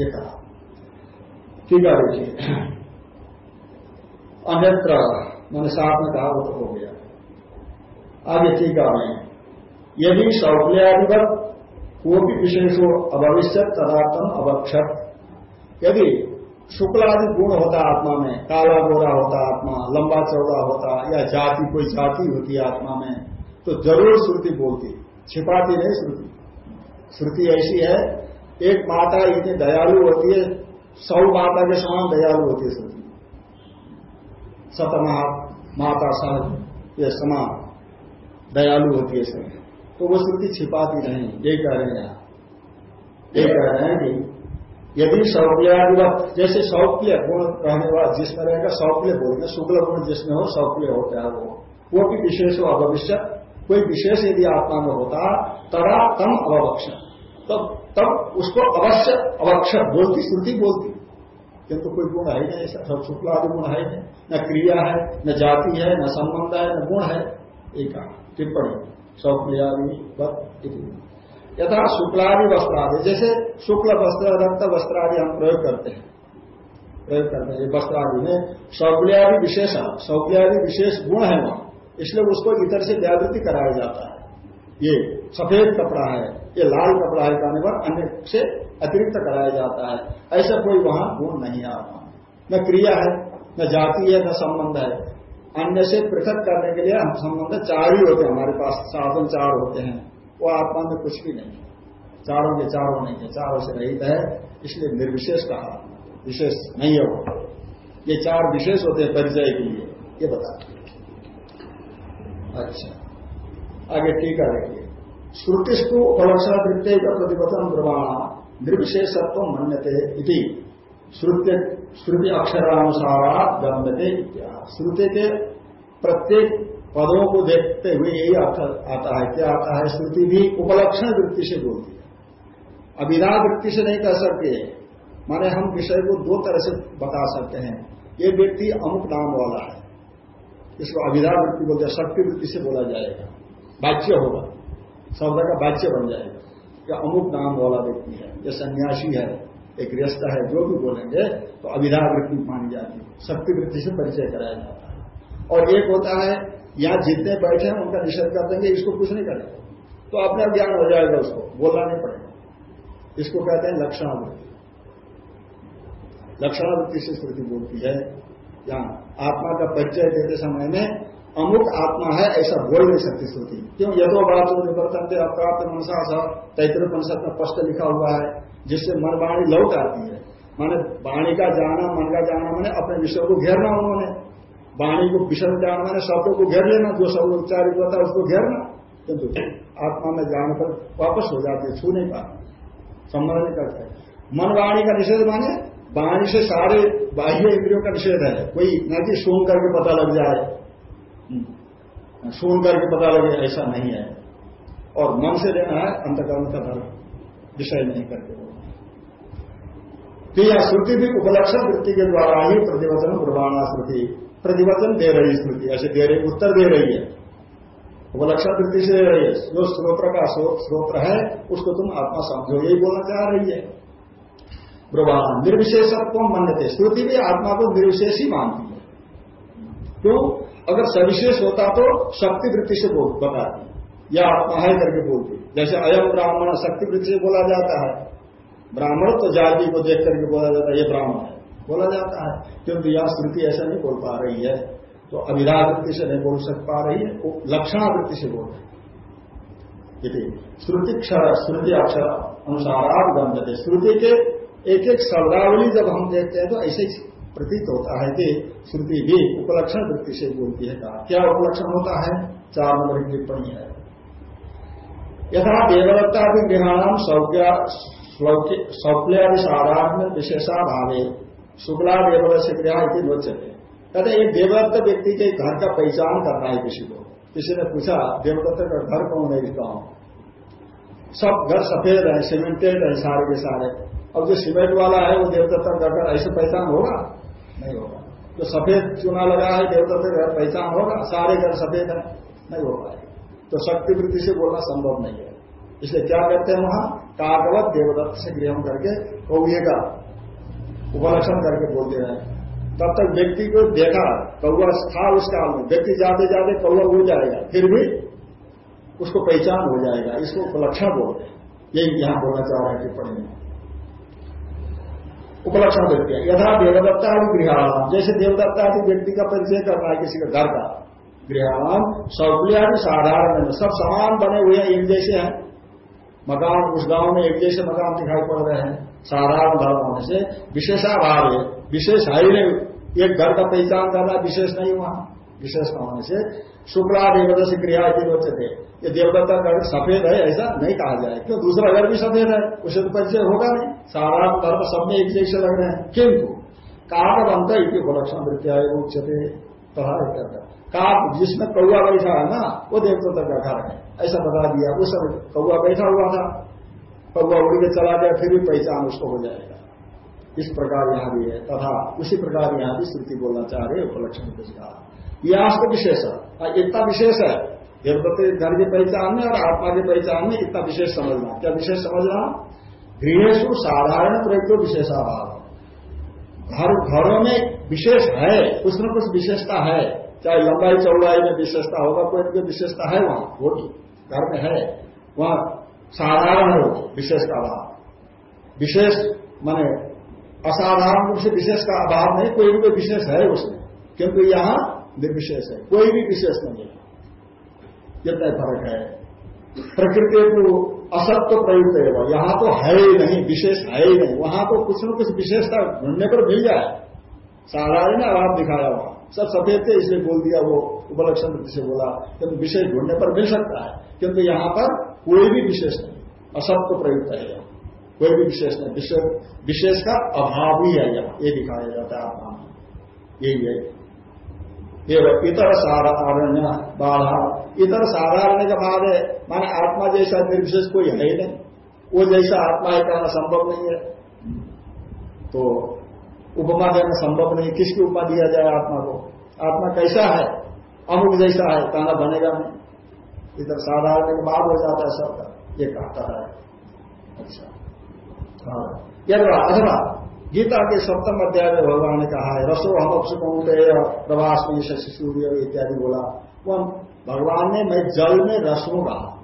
ये कहा। ठीक है, देखिए। अन्यत्र, मैंने साथ में कहा, वो तो हो गया। आगे, ठीक है यदि सौक्ल्यादिवत विशेष हो अभविष्य तदात्म अवक्षत यदि शुक्ल आदि गुण होता आत्मा में, काला गोरा होता आत्मा, लंबा चौड़ा होता, या जाति कोई जाति होती आत्मा में तो ज़रूर श्रुति बोलती, छिपाती नहीं श्रुति। श्रुति ऐसी है, एक माता इतनी दयालु होती है, सौ माता के समान दयालु होती है श्रुति। सतमा माता सह ये समान दयालु होती है सब तो वो श्रुति छिपाती नहीं ये कह रहे हैं। ये कह रहे हैं कि यदि सौक्लियादिवत जैसे सौक्य गुण रहने वाला जिसमें रहेगा सौक्य बोलते शुक्ल गुण जिसमें हो सौक्य होता है, वो वो भी विशेष हो अभविष्य कोई विशेष यदि आत्मा में होता, तरा तम अवक्ष तब तब उसको अवश्य अवक्ष बोलती, श्रुति बोलती। किंतु कोई गुण है नहीं, ऐसा सब शुक्ल आदि गुण है नहीं। न क्रिया है, न जाति है, न संबंध है, न गुण है, एक टिप्पणी। सौक्लियादि यथा शुक्लादि वस्त्रादि, जैसे शुक्ल वस्त्र, रक्त वस्त्र आदि हम प्रयोग करते हैं। प्रयोग करते हैं वस्त्र आदि में सौक्ल्यादि विशेष सौक्ल्यादि विशेष गुण है वहाँ। इसलिए उसको इतर से व्यावृत्ति कराया जाता है। ये सफ़ेद कपड़ा है, ये लाल कपड़ा है, कहने पर अन्य से अतिरिक्त कराया जाता है। ऐसा कोई वहाँ गुण नहीं है न क्रिया है, न जाति है, न संबंध है। अन्य से पृथक करने के लिए हम संबंध चार ही होते हैं। हमारे पास साधन चार होते हैं। वो आत्मा में कुछ भी नहीं है। चारों के चारों नहीं है। चारों से रहित है। इसलिए निर्विशेष कहा विशेष नहीं है वो। ये चार विशेष होते हैं परिचय के लिए। ये बता अच्छा। आगे टीका देखिए। श्रुतिस्तु उपलक्षण वृत्ति का प्रतिपथन प्रमाण। निर्विशेषत्व मन्यते इति। श्रुति श्रुति अक्षरानुसारा गम्यते श्रुति के प्रत्येक पदों को देखते हुए यही आता है। क्या आता है? श्रुति भी उपलक्षण वृत्ति से बोलती है। अविधा वृत्ति से नहीं कह सकते। माने हम विषय को दो तरह से बता सकते हैं। ये व्यक्ति अमुक नाम वाला है। इसको अविधा वृत्ति बोलते हैं। शक्ति वृत्ति से बोला जाएगा। वाच्य होगा। शब्द का वाच्य बन जाएगा। या अमुक नाम वाला व्यक्ति है। या सन्यासी है। एक गृहस्थ है। जो भी बोलेंगे तो अविधा वृत्ति मानी जाती है। शक्ति वृत्ति से परिचय कराया जाता है। और एक होता है, यहाँ जितने बैठे हैं, उनका निषेध कर देंगे इसको कुछ नहीं करेगा तो अपना ज्ञान हो जाएगा उसको, बोलना नहीं पड़ेगा। इसको कहते हैं लक्षणावृत्ति। लक्षणावृत्ति से स्मृति बोलती है, यहाँ आत्मा का परिचय देते समय में अमुक आत्मा है, ऐसा बोल नहीं सकती श्रुति। क्यों? यदो बात निवर्तन थे अप्राप्त मनसा सा, तैतृ परिषद में स्पष्ट लिखा हुआ है, जिससे मन वाणी लौट आती है। माने वाणी का जाना, मन का जाना मैंने अपने विषय को घेरना उन्होंने। वाणी को विषय जाना मैंने शब्दों को घेर लेना, जो शब्द उच्चारित होता है उसको घेरना। किंतु आत्मा में जाने पर वापस हो जाती है, छू नहीं पाते। संबंध नहीं करते मन वाणी का निषेध माने वाणी से सारे बाह्य इंद्रियों का निषेध है। कोई न कि सुन करके पता लग जाए। हम्म। सुन करके पता लगे, ऐसा नहीं है। और मन से लेना है अंतकर्म का धर्म। विषय नहीं करके। तो यह श्रुति भी उपलक्षण वृत्ति के द्वारा ही प्रतिवचन प्रमाणा श्रुति, प्रतिवचन दे रही स्मृति ऐसे दे रही, उत्तर दे रही है। उपलक्षण वृत्ति से दे रही है। जो स्रोत्र का स्रोत्र है, उसको तुम आत्मा समझो, यही बोलना चाह रही है। ब्रह्मांड निर्विशेषत्व मान्यते। श्रुति भी आत्मा को निर्विशेष ही मानती है। क्यों? अगर सविशेष होता तो शक्ति वृत्ति से बताती। या आत्मा है करके बोलती। जैसे अयम ब्राह्मण शक्ति वृत्ति से बोला जाता है। ब्राह्मण तो जाति को देख करके बोला जाता है, ये ब्राह्मण है। बोला जाता है, क्योंकि यह श्रुति ऐसा नहीं बोल पा रही है। तो अविधा वृत्ति से नहीं बोल सक पा रही है लक्षणावृत्ति से बोल रही श्रुति श्रुति अक्षर अनुसार आप गंधते श्रुति के एक एक शब्दावली जब हम देखते हैं तो ऐसे प्रतीत होता है कि श्रुति भी उपलक्षण वृत्ति से बोलती है। कहा क्या उपलक्षण होता है? चार नंबर की टिप्पणी है। यथा देवदत्ता भी ग्रहणाम सौक्ल्यादि साधारण विशेषा भावे शुक्ला देवद से गृह नोचते कहते एक देवदत्त व्यक्ति के घर का पहचान करना है किसी को। किसी ने पूछा, देवदत्त का घर कौन है इसका? सब घर सफ़ेद है, सीमेंटेड है सारे के सारे। अब जो सीमेंट वाला है, वो देवदत्ता घर ऐसे पहचान होगा? नहीं होगा। जो सफ़ेद चुना लगा है, देवदत्त से घर पहचान होगा? सारे घर सफ़ेद है? नहीं हो पाएगा। तो शक्ति वृत्ति से बोलना संभव नहीं है। इसलिए क्या करते हैं वहाँ? कागवत देवदत्त से गृह करके कौए का उपलक्षण करके बोलते हैं। तब तक व्यक्ति को देखा, कौआ था उस काल में। व्यक्ति जाते जाते कौआ हो जाएगा, फिर भी उसको पहचान हो जाएगा। इसको उपलक्षण बोलते हैं। यही यहाँ बोलना चाह रहे हैं टिप्पणी में। उपलक्षण व्यक्ति यथा देवदत्ता आदि गृहान जैसे देवदत्ता आदि व्यक्ति का परिचय करना है किसी का घर का। गृहान सौकुलियादि साधारण सब समान बने हुए हैं, एक जैसे हैं। मकान, उस गाँव में एक जैसे मकान दिखाई पड़ रहे हैं, साधारण धर्म होने से विशेषाभाव है, विशेष है ही नहीं। एक घर का पहचान करना विशेष नहीं वहाँ विशेष न होने से शुक्ला देवदत्त क्रिया थे। ये देवदत्ता का घर सफ़ेद है, ऐसा नहीं कहा जाए। क्यों? दूसरा घर भी सफ़ेद है, उसे तो परिचय होगा नहीं। साधारण धर्म सब में एक जैसे लग रहे हैं। किंतु काक बनता है उपलक्षण वृत्तिया उच्चते काक जिसमें कौआ बैठा है ना, वो देवदत्ता का घर है। ऐसा बता दिया उस समय कौआ बैठा हुआ था। कौआ उड़ के चला गया, फिर भी पहचान उसको हो जाएगा। इस प्रकार यहाँ भी है, तथा उसी प्रकार यहाँ भी स्मृति बोलना चाह रहे उपलक्षण कुछ कहा यह विशेष है। इतना विशेष है। देवदत्त घर की पहचान में और आत्मा की पहचान में इतना विशेष समझना। क्या विशेष समझना? गृहेशु साधारण प्रयोग विशेषाभाव। घर, घरों में विशेष है, कुछ न कुछ विशेषता है। चाहे लंबाई चौड़ाई में विशेषता होगा, कोई विशेषता है वहाँ वो घर में है, वहाँ साधारण हो विशेष का अभाव। विशेष माने असाधारण रूप से विशेष का अभाव नहीं, कोई भी कोई विशेष है उसमें, क्योंकि यहाँ निर्विशेष है, कोई भी विशेष नहीं है। कितना फ़र्क है। प्रकृति को असत तो प्रयुक्त है यहाँ तो है ही नहीं, विशेष है ही नहीं। वहाँ तो कुछ न कुछ विशेषता ढूँढने पर मिल जाए। साधारण अभाव दिखाया वहाँ सब सफ़ेद थे, इसलिए बोल दिया वो उपलक्षण से बोला किंतु विशेष ढूँढने पर मिल सकता है किंतु यहाँ पर कोई भी विशेष नहीं असत्व प्रयुक्त है कोई भी विशेष नहीं, विशेष का अभाव ही है यहाँ, ये दिखाया जाता है आत्मा में। यही है। इतर साधारण्य बाधा। इतर साधारण के बाद है, माने आत्मा जैसा निर्विशेष कोई है ही नहीं। वो जैसा आत्मा है, कहना संभव नहीं है। तो उपमा देना संभव नहीं। किसकी उपमा दिया जाए आत्मा को? आत्मा कैसा है? अमुक जैसा है कहना बनेगा नहीं। इधर साधारण के बाद हो जाता है सबका ये कहता है। अच्छा। हाँ। अथवा गीता के सप्तम अध्याय में भगवान ने कहा है, रसो हम अपसुकौते प्रवास में शशि सूर्य इत्यादि बोला। वो भगवान ने, मैं जल में रस हूँ कहा।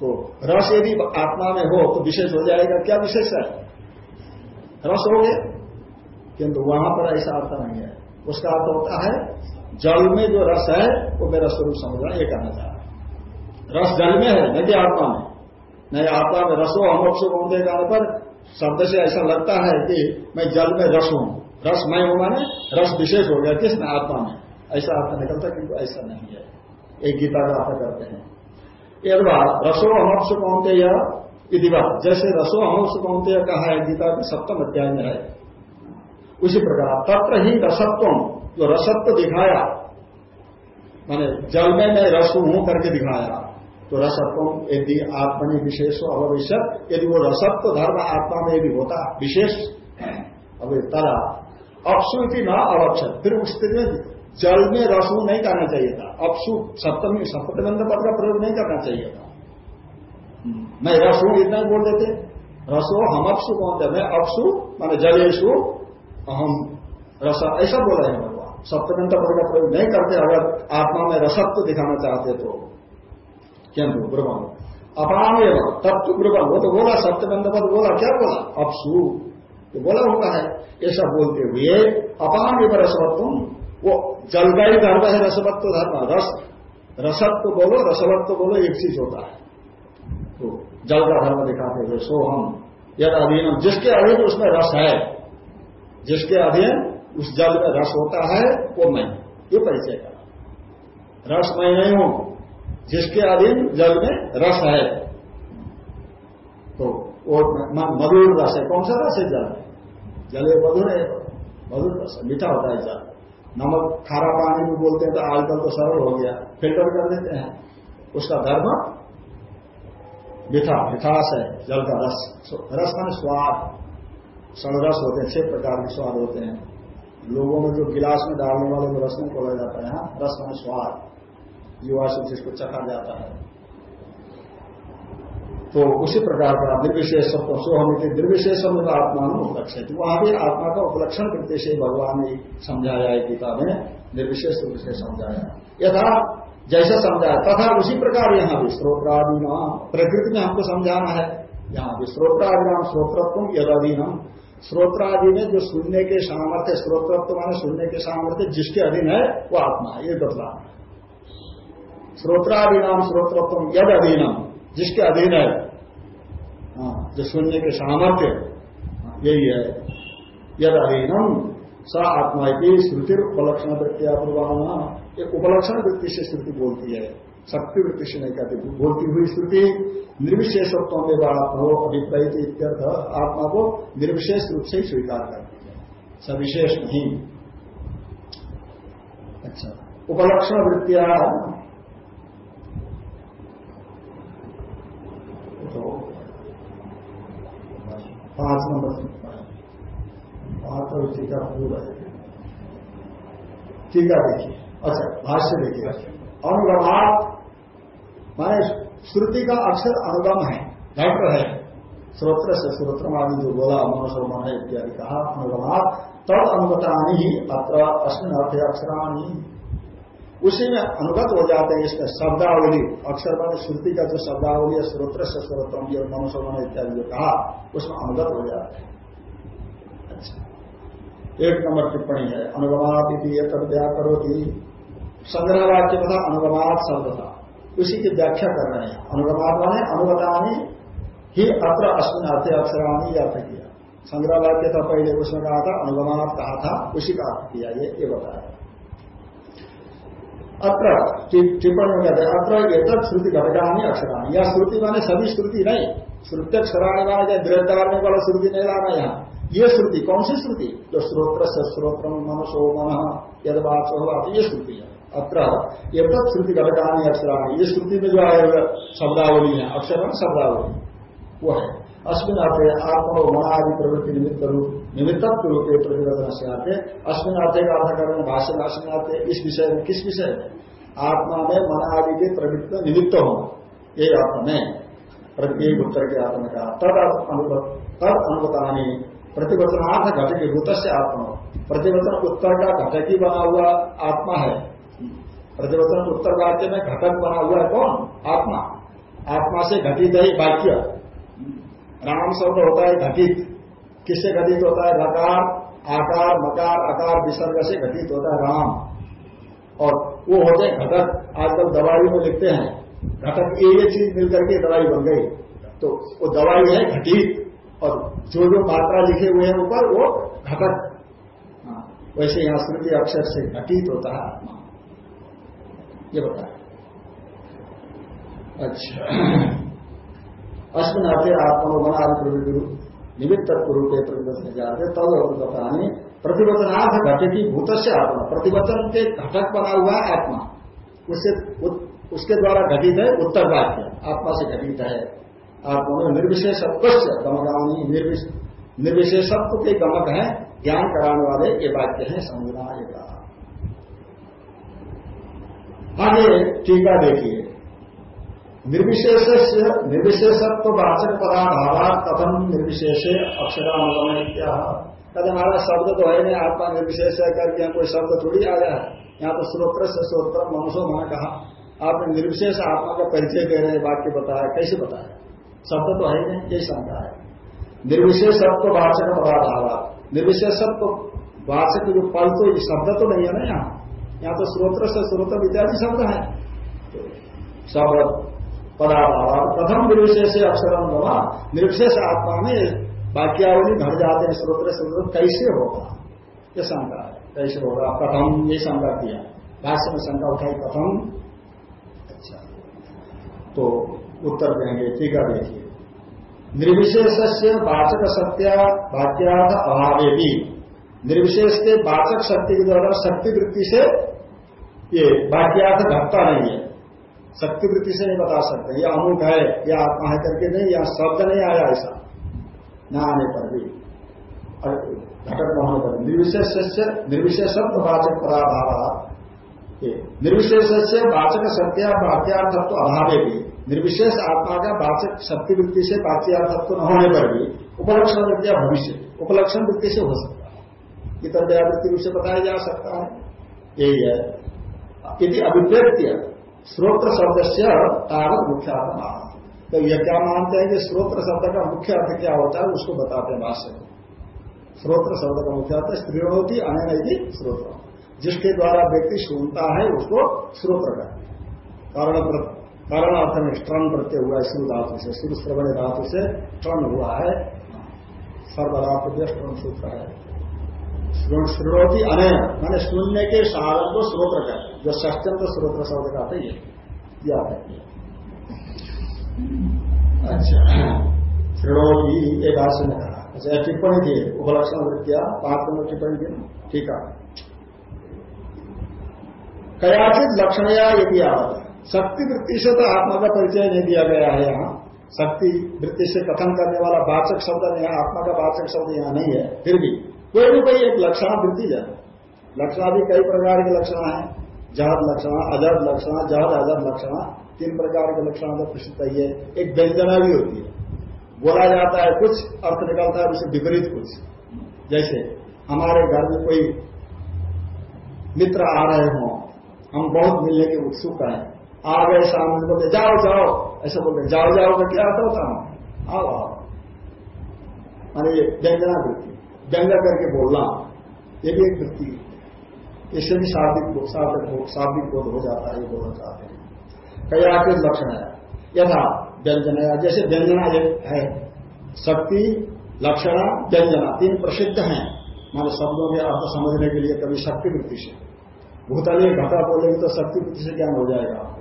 तो रस यदि आत्मा में हो तो विशेष हो जाएगा। क्या विशेष है? रस हो गया? किंतु वहाँ पर ऐसा अर्थ नहीं है। उसका अर्थ होता है, जल में जो रस है, वो मेरा स्वरूप समझना, ये कहना चाह रस जल में है नहीं आत्मा में। नहीं आत्मा में रसो कहने पर शब्द से ऐसा लगता है कि मैं जल में रस हूँ। रस मैं हूँ माने रस विशेष हो गया किसमें आत्मा में। ऐसा अर्थ निकलता किंतु ऐसा नहीं है। एक गीता का अर्थ करते हैं। एक बार, रसो अमर्ष कौनते जैसे रसो अमर्ष कौनते कहा है गीता के सप्तम अध्याय में है। उसी प्रकार तत्र ही रसत्व, जो रसत्व दिखाया, माने जल में मैं रस हूँ करके दिखाया तो रसत्व यदि आत्मनि विशेष अवश्य यदि वो रसत्व धर्म आत्मा में यदि होता, विशेष, अब तरा की न अवक्षत फिर उस स्थिति में जल में रसु नहीं करना चाहिए था, अपसु, सप्तमी सप्तबंध पद का प्रयोग नहीं करना चाहिए था। मैं रसू इतना बोल देते, रसो हम अपसु कौन थे? मैं अपसु, मान जलेशु अहम रस, ऐसा बोला है। भगवान सप्तमंत का प्रयोग नहीं करते, अगर आत्मा में रसत्व दिखाना चाहते तो। किंतु ब्रह्म। अपाम एवं तत्व ब्रह्म। वो तो बोला सप्तबंध पद बोला, क्या बोला? अपसु। तो बोला होता है। ऐसा बोलते हुए अपाम एवं रसवत्व, वो जलवायु धर्म है रसवत्व धर्म। रस, रसत्व बोलो, रसवत्व बोलो, एक चीज़ होता है। तो जल का धर्म दिखाते हुए सोहम यद अधीन जिसके अधीन उसमें रस है जिसके अधीन उस जल में रस होता है, वो मैं। ये परिचय का। रस मैं नहीं हूँ, जिसके अधीन जल में रस है। तो वो मधुर रस है। कौन सा रस है जल जल मधुर है, मधुर रस मीठा होता है जल। नमक, खारा पानी में बोलते हैं तो आजकल तो सरल हो गया। फ़िल्टर कर देते हैं। उसका धर्म मीठा, मिठास है, जल का रस। रस मान स्वाद। सड़रस होते हैं छह प्रकार के स्वाद होते हैं। लोगों में जो गिलास में डालने वाले जो रस में बोला जाता है हाँ, रस में स्वाद युवा से जिसको चखा जाता है। तो उसी प्रकार का निर्विशेष सोहमित निर्विशेष आत्मा उपलक्षित वहाँ भी आत्मा का उपलक्षण करते से भगवान ने समझाया है गीता में निर्विशेष रूप से समझाया। यथा जैसा समझाया तथा उसी प्रकार यहाँ भी स्त्रोत्रादि नाम प्रकृति में हमको समझाना है। यहाँ भी स्त्रोत्रादि नाम स्त्रोत्रत्व यदाधीनम स्त्रोत्रादि में जो सुनने के सामर्थ्य स्त्रोत्रत्व माने सुनने के सामर्थ्य जिसके अधीन है वो आत्मा है ये बदलाव श्रोत्रादीनाम श्रोत्रत्व यद अधीनम जिसके अधीन है। हाँ, जो सुनने के सामर्थ्य हाँ, यही है। यद अधीनम स आत्मा की श्रुति उपलक्षण वृत्तिया पूर्वाना एक उपलक्षण वृत्ति से श्रुति बोलती है। शक्ति वृत्ति से नहीं कहती बोलती हुई श्रुति निर्विशेषत्व में आत्मा हो अभिप्राय इत्यर्थ आत्मा को निर्विशेष रूप से ही स्वीकार करती है सविशेष नहीं अच्छा। उपलक्षण वृत्तिया पाँच नंबर पाँच और टीका पूरा है टीका देखिए। अच्छा भाष्य देखिए। अनुगमात माने श्रुति का अक्षर अनुगम है घट है। श्रोत्र से श्रोत्रमादि जो बोला मनोसोमन है इत्यादि कहा, अनुगमात तब अनुगतानी ही, अत्र अश्विन अर्थ अक्षराणी। उसी में अनुगत हो जाते हैं इसमें शब्दावली। अक्षर मान श्रुति का जो शब्दावली है स्रोत्र से स्रोतम जो मनोसमन इत्यादि जो कहा, उसमें अनुगत हो जाते हैं। अच्छा। एक नंबर टिप्पणी है, अनुगमात व्या करो थी संग्रह वाक्य था अनुगमात शब्द था उसी की व्याख्या कर रहे हैं। अनुगमात माने अनुगतानी ही अत्र अश्विन अर्थ अक्षराणी अर्थ किया। संग्रह वाक्य था पहले उसमें कहा था अनुगमात कहा था उसी का अर्थ किया ये, ये बताया। अत्र टिप्पणी कहते हैं अत्र एक श्रुति घटकानी अक्षराणी। या श्रुति माने सभी श्रुति नहीं। श्रुत्यक्षराणी माने बृहदारण्य वाला श्रुति नहीं लाना यहाँ। ये श्रुति कौन सी श्रुति? जो स्रोत्र से स्रोत्र मनसो मन यद बात ये श्रुति है। अत्र तक श्रुति घटकानी अक्षराणी। ये श्रुति में जो आए शब्दावली है अक्षर शब्दावली। वो है। अस्मिन अर्थे आत्मा मनादि प्रवृत्ति निमित्त रूप निमित्त रूप प्रतिबद्धन से आते अस्मिन अर्थे का अर्थ करें भाषण आते इस विषय में किस विषय में? आत्मा में मन आदि के प्रवृत्ति निमित्त हो। ये अर्थ में। प्रत्येक उत्तर के आत्मा का। तद तद अनुगतानी प्रतिवचनार्थ घटक भूत से आत्मा। प्रतिवचन उत्तर का घटक ही बना हुआ आत्मा है। प्रतिवचन उत्तर वाक्य में घटक बना हुआ है कौन? आत्मा। आत्मा से घटित है वाक्य। राम शब्द होता है घटित। किससे घटित होता है? रकार आकार मकार आकार विसर्ग से घटित होता है राम। और वो होते हैं घटक। आजकल दवाई में लिखते हैं। घटक एक एक चीज़ मिलकर के दवाई बन गई। तो वो दवाई है घटित। और जो जो मात्रा लिखे हुए हैं ऊपर वो घटक। हाँ, वैसे यहाँ स्मृति अक्षर से घटित होता है आत्मा। ये बताया अच्छा। अश्विन अर्थे आत्मा बना प्रवृत्ति निमित्त रूप प्रतिवचन जाते तब बताने प्रतिवचनार्थ घटे की भूत से आत्मा। प्रतिवचन के घटक बना हुआ आत्मा। उससे उसके द्वारा घटित है उत्तर वाक्य। आत्मा से घटित है। आत्मा में निर्विशेषत्व से गमगानी निर्विशेषत्व के गमक है, ज्ञान कराने वाले ये वाक्य है, संविधान आगे टीका देखिए। निर्विशेष निर्विशेषत्व वाचक पदाभावा कथम निर्विशेष अक्षरानुगम क्या हमारा शब्द तो है नहीं, आत्मा निर्विशेष है करके यहाँ कोई शब्द थोड़ी आया है। यहाँ तो स्रोत्र से स्रोत्र मनुष्य मैंने कहा। आपने निर्विशेष आत्मा का परिचय दे रहे वाक्य बताया, कैसे बताया? शब्द तो है नहीं यही शंका है? निर्विशेषत्व वाचक पदाभावा निर्विशेषत्व वाचक जो पल तो शब्द तो नहीं है ना यहाँ। यहाँ तो स्रोत्र से स्रोत्र इत्यादि शब्द है। शब्द पदाभाव। प्रथम निर्विशेष अक्षरम होगा निर्विशेष आत्मा में वाक्यावली घट जाते हैं स्रोत्र स्रोत्र कैसे होगा? ये शंका है। कैसे होगा? प्रथम ये शंका किया। भाष्य में शंका उठाई प्रथम। अच्छा। तो उत्तर देंगे। टीका देखिए। निर्विशेष से वाचक सत्या वाक्यार्थ अभावे भी निर्विशेष के वाचक शक्ति के द्वारा शक्ति वृत्ति से ये वाक्यार्थ घटता नहीं है। शक्ति वृत्ति से नहीं बता सकते। ये अमुक है, ये आत्मा है करके नहीं, या शब्द नहीं आया ऐसा। न आने पर भी। घटक न होने पर निर्विशेष निर्विशेष वाचक पदाभाव निर्विशेष से वाचक सत्या वाक्यार्थत्व अभावे भी। निर्विशेष आत्मा का वाचक शक्ति वृत्ति से वाच्यार्थत्व न होने पर भी उपलक्षण वृत्तिया भविष्य उपलक्षण वृत्ति से हो सकता है। इतर व्यावृत्ति रूप से बताया जा सकता है। यही है। यदि अभिव्यक्ति स्रोत्र शब्द से तावत मुख्य अर्थ तो यह क्या मानते हैं कि स्रोत्र शब्द का मुख्य अर्थ क्या होता है, उसको बताते हैं भाष्य स्रोत्र शब्द का मुख्य अर्थ स्त्रीणोति अनैति स्रोत्र जिसके द्वारा व्यक्ति सुनता है, उसको स्रोत्र का कारण कारण अर्थ में स्ट्रन प्रत्यय हुआ है शिव धातु से शिव श्रवण धातु से स्ट्रन हुआ है। सर्वधातु स्ट्रन सूत्र है। श्रोति अनय मैंने सुनने के साधन को स्रोत्र का जो सत्यंत स्रोत्र शब्द का है ये है। अच्छा। एक भाष्य में कहा अच्छा टिप्पणी थी उपलक्षण वृत्तिया पाँच नंबर टिप्पणी थी ठीक है। कयाचित लक्षण लक्षणया यदि आवत शक्ति वृत्ति से तो आत्मा का परिचय नहीं दिया गया है यहाँ। शक्ति वृत्ति से कथन करने वाला वाचक शब्द नहीं आत्मा का वाचक शब्द यहाँ नहीं है फिर भी कोई भी कोई एक लक्षण वृद्धि जाए लक्षण भी कई प्रकार के लक्षण है। जहद लक्षण अजद लक्षण जहद अजद लक्षण, तीन प्रकार के लक्षण तो प्रसिद्ध है एक व्यंजना भी होती है। बोला जाता है कुछ, अर्थ निकलता है उसे विपरीत कुछ। जैसे, हमारे घर में कोई मित्र आ रहे हों, हम बहुत मिलने के उत्सुक हैं। आ गए सामने बोलते, जाओ जाओ। ऐसा बोलते, जाओ जाओ का क्या अर्थ होता है आओ आओ। मानी ये व्यंजना वृत्ति व्यंग करके बोलना, ये भी एक वृत्ति है। इससे भी शाब्दिक शाब्दिक बोध हो जाता है बोलना चाहते हैं। कई आपके लक्षण है। यथा व्यंजना, जैसे व्यंजना है, शक्ति, लक्षण, व्यंजना, तीन प्रसिद्ध हैं। मान शब्दों के अर्थ समझने के लिए कभी शक्ति वृत्ति से। भूतलीय घटा बोलेंगे तो शक्ति वृत्ति से ज्ञान हो जाएगा आपको।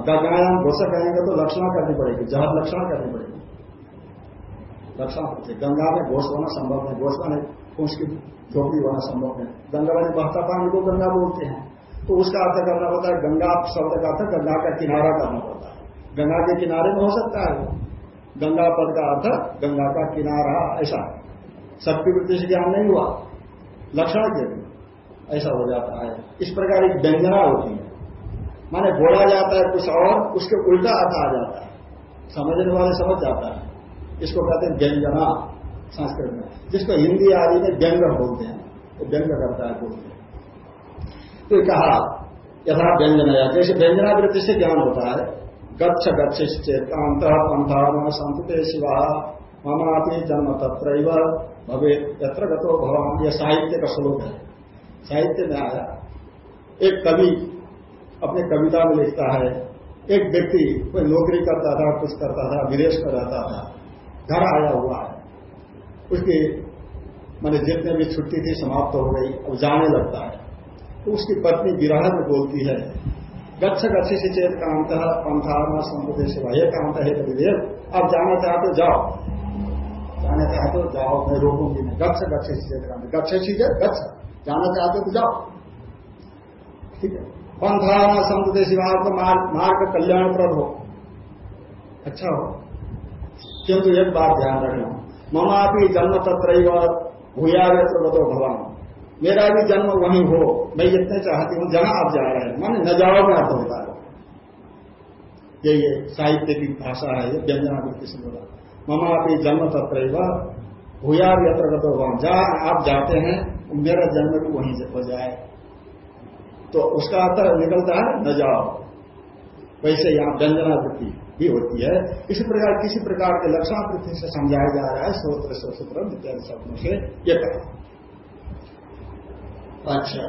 गगनायाम घोषक कहेंगे तो लक्षणा करनी पड़ेगी जहाज़ लक्षणा करनी पड़ेगी। लक्षण गंगा में घोष होना संभव नहीं, घोष नहीं। पूछ की झोपड़ी होना संभव है। गंगा में बहता पानी को गंगा बोलते हैं। तो उसका अर्थ करना पड़ता है, गंगा शब्द का अर्थ गंगा का किनारा करना पड़ता है। गंगा के किनारे में हो सकता है। गंगा पद का अर्थ गंगा का किनारा, ऐसा। सबकी वृत्ति से ज्ञान नहीं हुआ। लक्षण के ऐसा हो जाता है। इस प्रकार एक व्यंजना होती है। माने बोला जाता है कुछ और, उसके उल्टा अर्थ आ जाता है। समझने वाले समझ जाता है। इसको कहते हैं व्यंजना। संस्कृत में जिसको हिंदी आदि में व्यंग बोलते हैं तो व्यंग करता है बोलते हैं। तो कहा, यथा व्यंजना जैसे व्यंजनावृत्ति से ज्ञान होता है, गच्छ गच्छ चेतांत पंथान संत शिवा, ममापि जन्म तत्र भवे यत्र गतो भगवान यह साहित्य का श्लोक है। साहित्य में आया। एक कवि अपने कविता में लिखता है, एक व्यक्ति कोई नौकरी करता था, कुछ करता था, विदेश में रहता था, घर आया हुआ है। उसकी मैंने जितने भी छुट्टी थी समाप्त हो गई अब जाने लगता है। तो उसकी पत्नी विराह में बोलती है गच्छ गच्छ से चेत कांत पंथारण संपदे से ये कांत है विवेक अब जाना चाहते जाओ। जाना चाहते हो, जाओ, मैं रोकूँगी नहीं। गच्छ गच्छ से चेत कांत, गच्छ है गच्छ। जाना चाहते तो जाओ। ठीक है? पंथाना संत शिवार को मार्ग मार्ग कल्याणप्रद हो। अच्छा हो। किंतु एक बात ध्यान रखना ममा भी जन्म तत्र भूया तो भगवान मेरा भी जन्म वहीं हो। मैं इतने चाहती हूँ, जहाँ आप जा रहे हैं। माने न जाओ में अर्थ होता है। ये ये साहित्य की भाषा है, ये व्यंजना वृत्ति से ममा भी जन्म तत्र भूया भी अत्र भगवान जहाँ आप जाते हैं, मेरा जन्म भी वहीं हो जाए। तो उसका अर्थ निकलता है, न जाओ। वैसे यहाँ व्यंजना वृत्ति भी होती है। इसी प्रकार किसी प्रकार के लक्षण पृथ्वी से समझाया जा रहा है स्रोत्र सूत्र इत्यादि शब्दों से ये कहा। अच्छा।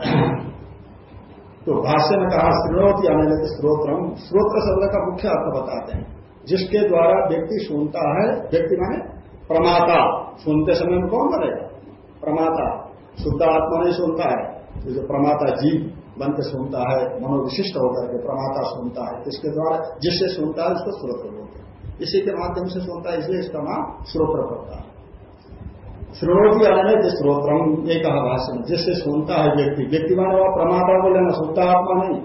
तो भाष्य में कहा, श्रोत या मैंने स्त्रोत्र स्रोत्र शब्द का मुख्य अर्थ बताते हैं। जिसके द्वारा व्यक्ति सुनता है, व्यक्ति माने प्रमाता। सुनते समय में कौन बनेगा प्रमाता। शुद्ध आत्मा नहीं सुनता है। तो जो प्रमाता जीव बन के सुनता है, मनोविशिष्ट होकर के प्रमाता सुनता है, इसके द्वारा जिससे सुनता है, उसको स्रोत्र बोलते हैं। इसी के माध्यम से सुनता है, इसलिए इसका नाम श्रोत्र पड़ता है। श्रोति अनैत स्रोत्रम, ये कहा भाषण जिससे सुनता है व्यक्ति। व्यक्ति माने वह प्रमाता को लेना शुद्ध आत्मा नहीं।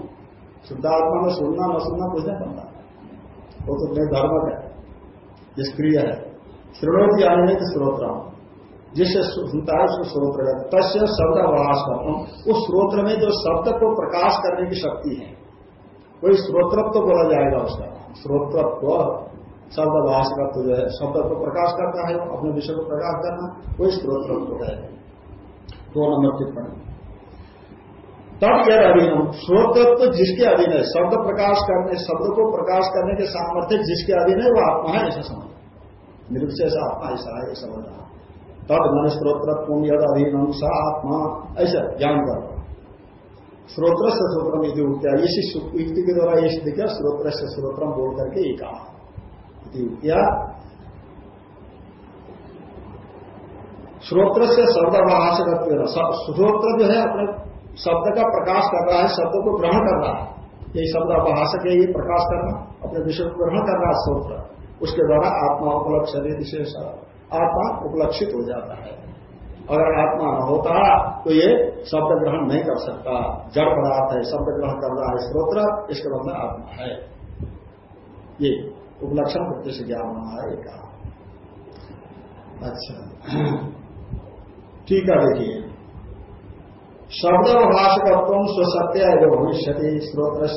शुद्ध आत्मा में सुनना, न सुनना, कुछ नहीं बनता वो तो धर्म है, निष्क्रिय है। श्रोति अनैत स्रोत्रम। जिससे सुनता है उसको स्रोत्र तस्य शब्द करता उस स्रोत्र में जो शब्द को प्रकाश करने की शक्ति है कोई स्रोत्रत्व तो बोला जाएगा उसका। स्रोत्रत्व शब्द भाषकत्व जो है, शब्द को प्रकाश करता है, अपने विषय को प्रकाश करना कोई स्रोत्रत्व है। दो नंबर टिप्पणी। तब यह अधीन स्रोतत्व जिसके अधीन है, शब्द प्रकाश करने, शब्द को प्रकाश करने के सामर्थ्य जिसके अधीन है, वो आत्मा है, ऐसा समझ। निर्विशेष आत्मा ऐसा है समझना तद मन स्त्रोत्र पुण्य अधीन सा आत्मा। ऐसा ज्ञान कर। स्रोत्र से स्रोत्र युक्तिया इसी युक्ति के द्वारा ये सिद्ध किया स्रोत्र से स्रोत्र बोल करके ये कहा। युक्तिया श्रोत्र से शब्द भाषक श्रोत्र जो है अपने शब्द का प्रकाश कर रहा है, शब्द को ग्रहण कर रहा है। यही शब्द भाषक है, ये प्रकाश करना, अपने विषय को ग्रहण कर रहा है श्रोत्र उसके द्वारा आत्मा उपलब्ध शरीर विशेष आत्मा उपलक्षित हो जाता है। अगर आत्मा न होता तो ये शब्द ग्रहण नहीं कर सकता। जड़ पदार्थ है, शब्द ग्रहण कर रहा है स्त्रोत्र इसके बाद में आत्मा है। ये उपलक्षण प्रत्यक्ष ज्ञान होना है कहा। अच्छा। ठीक है, देखिए। शब्द भाषकत्व स्वसत्य है, जो भविष्य स्त्रोत्र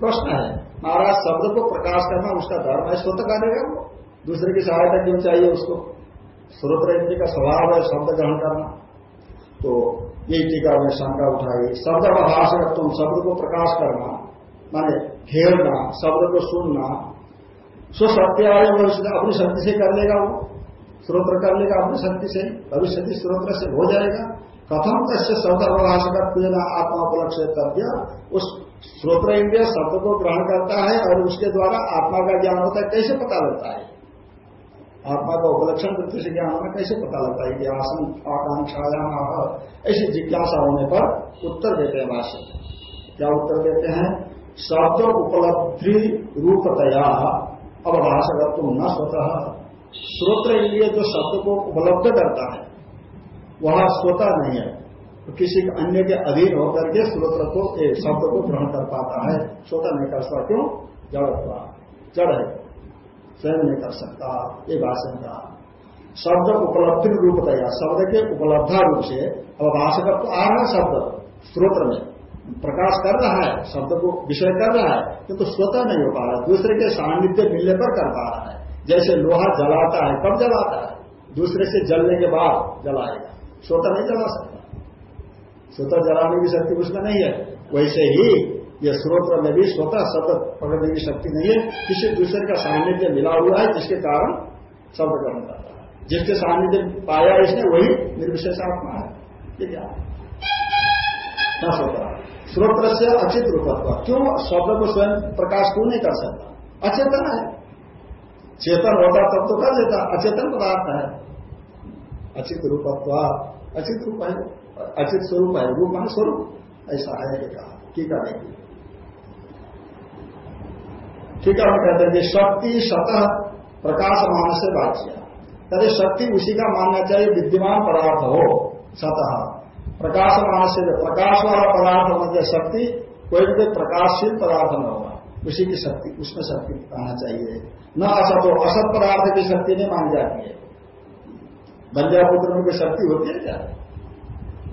प्रश्न है, महाराज, शब्द को प्रकाश करना उसका धर्म है स्वतः करेगा वो दूसरे की सहायता क्यों चाहिए उसको? स्रोत्र इंद्र का स्वभाव है, शब्द ग्रहण करना। तो यही टीका में शंका उठाई। शब्द भाषण तुम शब्द को प्रकाश करना, माने घेरना, शब्द को सुनना। स्व सत्य अपनी शक्ति से कर लेगा वो। स्रोत्र कर लेगा अपनी शक्ति से, भविष्य स्रोत्र से हो जाएगा। कथम तस्य शब्द अवभाषक आत्मा उपलक्ष्य तथ्य उस स्रोत्र इंद्रिय शब्द को ग्रहण करता है और उसके द्वारा आत्मा का ज्ञान होता है, कैसे पता लगता है? आत्मा का उपलक्षण वृत्ति से ज्ञान हमें कैसे पता लगता है? कि आसन आकांक्षायाम ऐसी जिज्ञासा होने पर उत्तर देते हैं भाष्य। क्या उत्तर देते हैं? शब्द उपलब्धि रूपतया अवभाषक तुम न स्वतः। श्रोत्र इंद्रिय जो शब्द को उपलब्ध करता है, वह स्वतः नहीं है। तो किसी अन्य के अधीन होकर के श्रोत्र को शब्द को ग्रहण कर पाता है। स्वतः नहीं कर सकता, क्यों? जड़ जड़ है। स्वयं नहीं कर सकता। ये भाषण का शब्द उपलब्धि रूप तैयार शब्द के उपलब्धा रूप से अब भाषक तो आ रहा है शब्द स्त्रोत्र में। प्रकाश कर रहा है, शब्द को विषय कर रहा है किंतु तो स्वतः नहीं हो पा रहा दूसरे के सानिध्य मिलने पर कर पा रहा है। जैसे लोहा जलाता है, कब जलाता है? दूसरे से जलने के बाद जलाएगा। स्वतः नहीं जला सकता। स्वतः जलाने की शक्ति उसमें नहीं है। वैसे ही ये स्रोत्र में भी स्वतः शब्द पकड़ने की शक्ति नहीं है। किसी दूसरे का सानिध्य मिला हुआ है, जिसके कारण शब्द करना चाहता है। जिसके सानिध्य पाया इसने, वही निर्विशेषात्मा है। ठीक है न स्वतः स्रोत्र से अचित रूपत्व। क्यों? शब्द को स्वयं प्रकाश क्यों नहीं कर सकता? अचेतन है। चेतन होता तब तो कर देता। अचेतन पदार्थ है। अचित रूपत्व। अचित रूप है। अचित स्वरूप है। रूप मान स्वरूप। ऐसा है ये कहा। ठीक है ठीक है, हम कहते हैं कि शक्ति सतह प्रकाश मान से बात किया। तभी शक्ति उसी का मानना चाहिए, विद्यमान पदार्थ हो, सतह। प्रकाश मान से प्रकाश वाला पदार्थ होने शक्ति, कोई भी प्रकाशशील पदार्थ न होगा। उसी की शक्ति, उसमें शक्ति आना चाहिए। न असत हो, असत पदार्थ की शक्ति नहीं मानी जाती है। बंजा पुत्र में कोई शक्ति होती है क्या?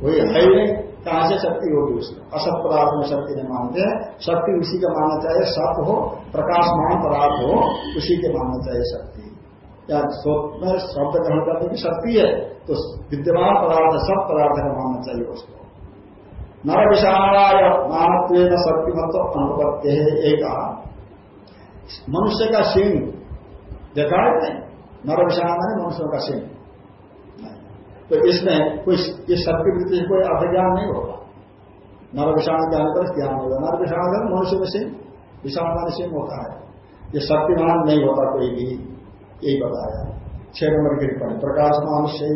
वही है ही नहीं। कहाँ से शक्ति होगी उसमें। असत पदार्थ में शक्ति नहीं मानते हैं। शक्ति उसी का मानना चाहिए। सत हो, प्रकाशमान पदार्थ हो, उसी के मानना चाहिए शक्ति। या में शब्द ग्रहण करने की शक्ति है तो विद्यमान पदार्थ सब पदार्थ का मानना चाहिए उसको। नर विषाणाय मानत्व शक्तिमत्व अनुपत्य है। एक मनुष्य का सिंह देखा है नर विषाण मनुष्यों का सिंह तो इसमें कोई ये शक्ति वृत्ति कोई अभिज्ञान नहीं होगा। नर विषाण ज्ञान पर ज्ञान होगा। नर विषाण है मनुष्य में सिंह विषाण मान सिंह होता है। ये शक्तिमान नहीं होता कोई भी, यही बताया। छह नंबर की टिप्पणी, प्रकाशमान से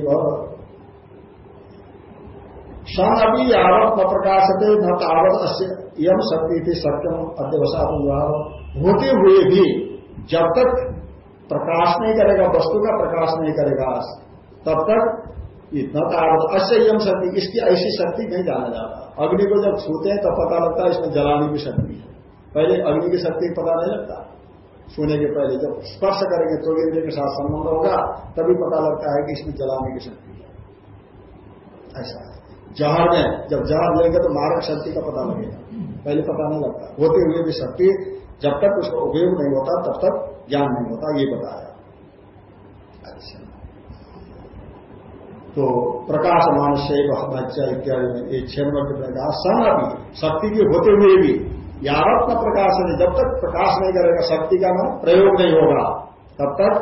सन अभी यावत न प्रकाशते, न तावत यम शक्ति थी सत्यम अध्यवसात होते हुए भी जब तक प्रकाश नहीं करेगा, वस्तु का प्रकाश नहीं करेगा, तब तक न तावत अश्य यम शक्ति, इसकी ऐसी शक्ति नहीं जाना जाता। अग्नि को जब छूते हैं, तब पता लगता है इसमें जलाने की शक्ति है। पहले अग्नि की शक्ति पता नहीं लगता। सोने के पहले जब स्पर्श करेंगे तो इंद्रिय के साथ संबंध होगा, तभी पता लगता है कि इसमें जलाने की शक्ति है। ऐसा जहर में, जब जहर लेंगे तो मारक शक्ति का पता लगेगा। पहले पता नहीं लगता। होते हुए भी शक्ति, जब तक उसका उपयोग नहीं होता, तब तक ज्ञान नहीं होता, ये बताया अच्छा तो प्रकाश मानस्य बच्चा इत्यादि में ये छह नंबर सन अभी शक्ति की होते हुए भी, यावत का प्रकाश नहीं, जब तक प्रकाश नहीं करेगा, शक्ति का मन प्रयोग नहीं होगा, तब तक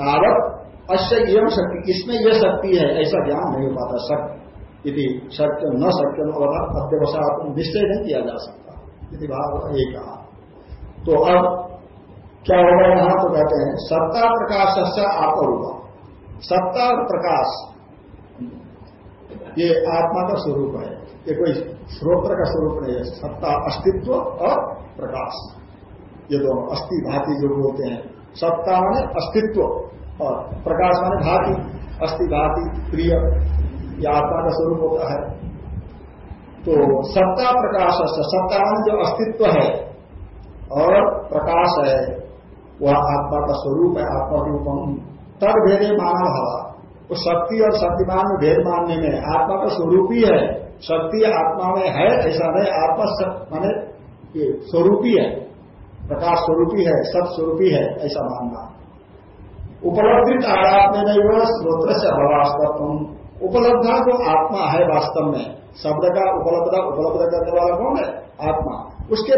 तावत अश्य एवं शक्ति इसमें यह शक्ति है, ऐसा ज्ञान नहीं हो पाता, शक्ति यदि सत्य न सत्यम अध्यवसात निश्चय नहीं किया जा सकता यदि भाव ये कहा तो अब क्या होगा यहाँ तो कहते हैं, सत्ता प्रकाश आप सत्ता और प्रकाश ये आत्मा का स्वरूप है। ये कोई श्रोत्र का स्वरूप नहीं है। सत्ता अस्तित्व और प्रकाश। ये दोनों अस्थि भाति जो बोलते हैं। सत्ता माने अस्तित्व और प्रकाश माने भाति। अस्थि भाति प्रिय। यह आत्मा का स्वरूप होता है। तो सत्ता प्रकाश सत्ता माने जो अस्तित्व है और प्रकाश है, वह आत्मा का स्वरूप है, आत्मा रूपम तब भेदे मानव हवा वो शक्ति और शक्तिमान में भेद मानने में आत्मा का स्वरूप ही है। शक्ति आत्मा में है, ऐसा नहीं। आत्मा माने स्वरूपी है प्रकाश स्वरूपी है सत स्वरूपी है ऐसा मानना। उपलब्धि तारात में नहीं हुआ स्रोत्र से अभावास्तव उपलब्धा जो आत्मा है वास्तव में। शब्द का उपलब्धता उपलब्ध करने वाला कौन है? आत्मा। उसके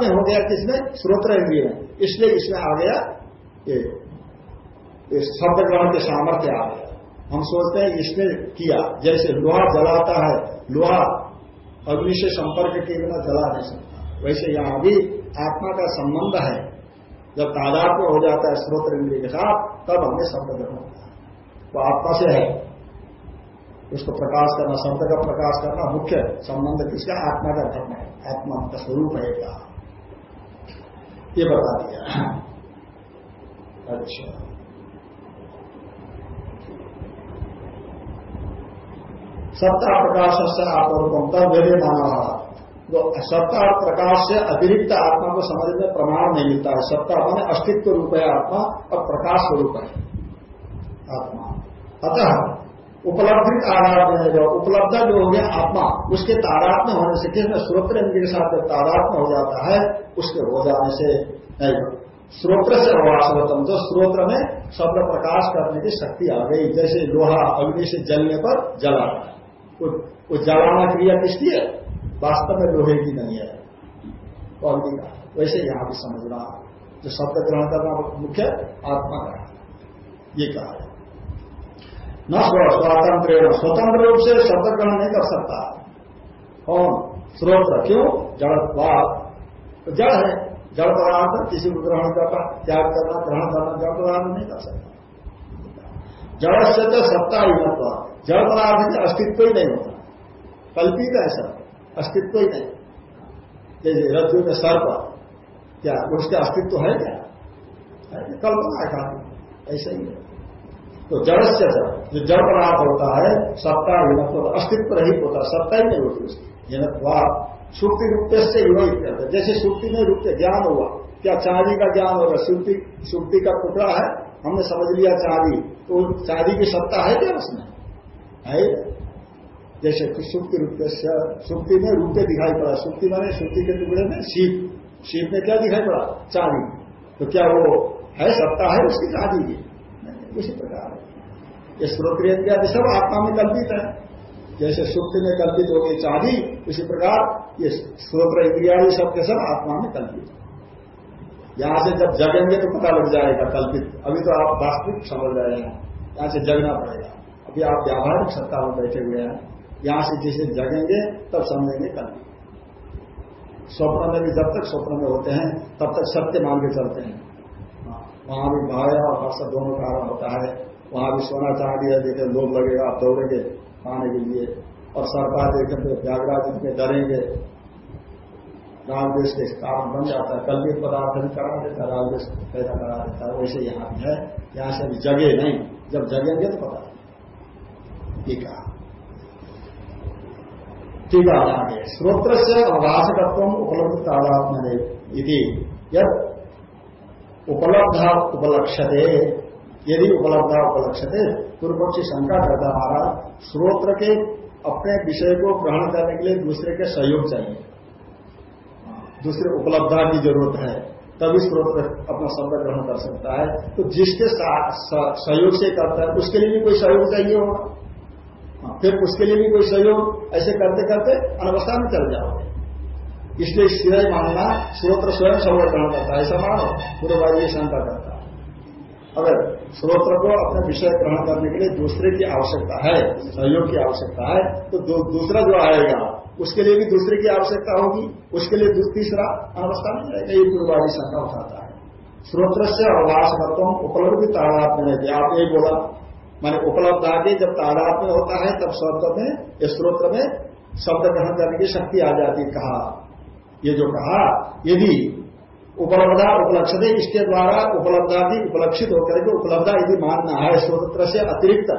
में हो गया किसमें? स्रोत्र इंद्रिय इसलिए इसमें आ गया ये शब्द ग्रहण के सामर्थ्य आ गया। हम सोचते हैं इसने किया। जैसे लोहा जलाता है, लोहा अग्नि से संपर्क के बिना जला नहीं सकता। वैसे यहाँ भी आत्मा का संबंध है। जब तादाद में हो जाता है स्रोत्र इंद्रिय के साथ, तब हमें शब्द ग्रहण होता है। तो आत्मा से है। उसको प्रकाश करना, शब्द का प्रकाश करना मुख्य संबंध किसका? आत्मा का धर्म है। आत्मा का स्वरूप है का ये बता दिया। अच्छा। सत्ता प्रकाश से आत्मरूपम तब वेदे माना तो सत्ता प्रकाश से अतिरिक्त आत्मा को समझने में प्रमाण नहीं मिलता है। सत्ता माने अस्तित्व रूप है आत्मा और प्रकाश स्वरूप है आत्मा। अतः उपलब्धि तादात्म्य जो उपलब्ध जो हो गया आत्मा, उसके तादात्म्य होने से किस श्रोत्र के साथ जब तादात्म्य हो जाता है, उसके हो जाने से नहीं स्रोत्र से अवासवतम तो स्रोत्र में शब्द प्रकाश करने की शक्ति आ गई। जैसे लोहा अग्नि से जलने पर जला। वो जलाना क्रिया किसकी है वास्तव में लोहे की नहीं है। क्वालिटी का वैसे यहाँ भी समझना जो शब्द ग्रहण करना मुख्य आत्मा का ये कहा है। न स्वतंत्र स्वतंत्र रूप से शब्द ग्रहण नहीं कर सकता। कौन? स्रोत। क्यों? जड़वाद तो जड़ है। जड़ पदार्थ किसी को ग्रहण करना, त्याग करना, ग्रहण करना, जड़ पदार्थ नहीं कर सकता। जड़ से तो सत्ता ही होता जड़ पदार्थ के अस्तित्व ही नहीं होता। कल्पित है सब, अस्तित्व ही नहीं। जैसे रज्जु में सर्प, क्या, उसका अस्तित्व है क्या? कल्पना है काफ़ी। ऐसा ही है। तो जड़ से जो जड़ पदार्थ होता है, सत्ता हिनत्व अस्तित्व रहित होता, सत्ता ही नहीं होती उसकी। हिनत्वाद सुक्ति रूप से युवा कहते जैसे सुक्ति में रूप ज्ञान हुआ, क्या चांदी का ज्ञान होगा? सुक्ति का टुकड़ा है? हमने समझ लिया चांदी। तो चांदी की सत्ता है क्या उसमें? है? जैसे सुक्ति रूप सुक्ति में रूप दिखाई पड़ा। सुक्ति माने सुक्ति के टुकड़े में शीप शीप में क्या दिखाई पड़ा? चांदी। तो क्या वो है, सत्ता है उसकी चांदी की? उसी प्रकार। ये श्रोत्रिय सब आत्मा में कल्पित है। जैसे सुक्ति में कल्पित होगी चांदी उसी प्रकार ये श्रोत्र इंद्रिया सब के सब आत्मा में कल्पित यहाँ से जब जगेंगे तो पता लग जाएगा कल्पित। अभी तो आप वास्तविक समझ रहे हैं। यहाँ से जगना पड़ेगा। अभी आप व्यावहारिक सत्ता में बैठे हुए हैं। यहाँ से जिसे जगेंगे तब समझेंगे कल स्वप्न में भी जब तक स्वप्न में होते हैं तब तक सत्य मान के चलते हैं। हाँ, वहाँ भी भाया और हर्ष दोनों कारण होता है। वहाँ भी सोना चाह दिया देखे लोग लगेगा आप दौड़ेंगे खाने के लिए। और सरकार देखे तो व्यागराज इतने डरेंगे। राजदेश के कारण बन जाता है। कल भी पदार्थ भी करा देता है राजदेश पैदा करा देता है। वैसे यहाँ भी है, यहाँ से जगे नहीं। जब जगेंगे तो पता ये कहा। ठीक है, आगे। श्रोत्र से अभाषकत्व उपलब्ध तादात्म यदि यद उपलब्ध उपलक्षते यदि उपलब्ध उपलक्षते पूर्व पक्षी शंका करता हमारा स्रोत्र के अपने विषय को ग्रहण करने के लिए दूसरे के सहयोग चाहिए। दूसरे उपलब्धता की ज़रूरत है तभी स्रोत्र अपना शब्द ग्रहण कर सकता है। तो जिसके साथ सहयोग से करता है, उसके लिए भी कोई सहयोग चाहिए होगा। फिर उसके लिए भी कोई सहयोग, ऐसे करते करते अनवस्था में चल जाओगे। इसलिए श्रेय मानना स्रोत्र स्वयं शब्द ग्रहण करता है, ऐसा मानो पूर्ववादी शंका करता है। अगर स्रोत्र को अपने विषय ग्रहण करने के लिए दूसरे की आवश्यकता है, सहयोग की आवश्यकता है तो दूसरा जो आएगा उसके लिए भी दूसरे की आवश्यकता होगी, उसके लिए तीसरा अवस्था में जाएगा ये पूर्ववादी शंका उठाता है। स्रोत्र से अववास उपलब्धि तादाद में आप यही बोला, माने उपलब्ध आगे जब तादाद में होता है, तब शब्द में स्त्रोत्र में शब्द ग्रहण करने की शक्ति आ जाती कहा, ये जो कहा यदि उपलब्धा, उपलक्षित इसके द्वारा उपलब्धा भी उपलक्षित होकर के उपलब्धा यदि मानना है स्वतंत्र से अतिरिक्त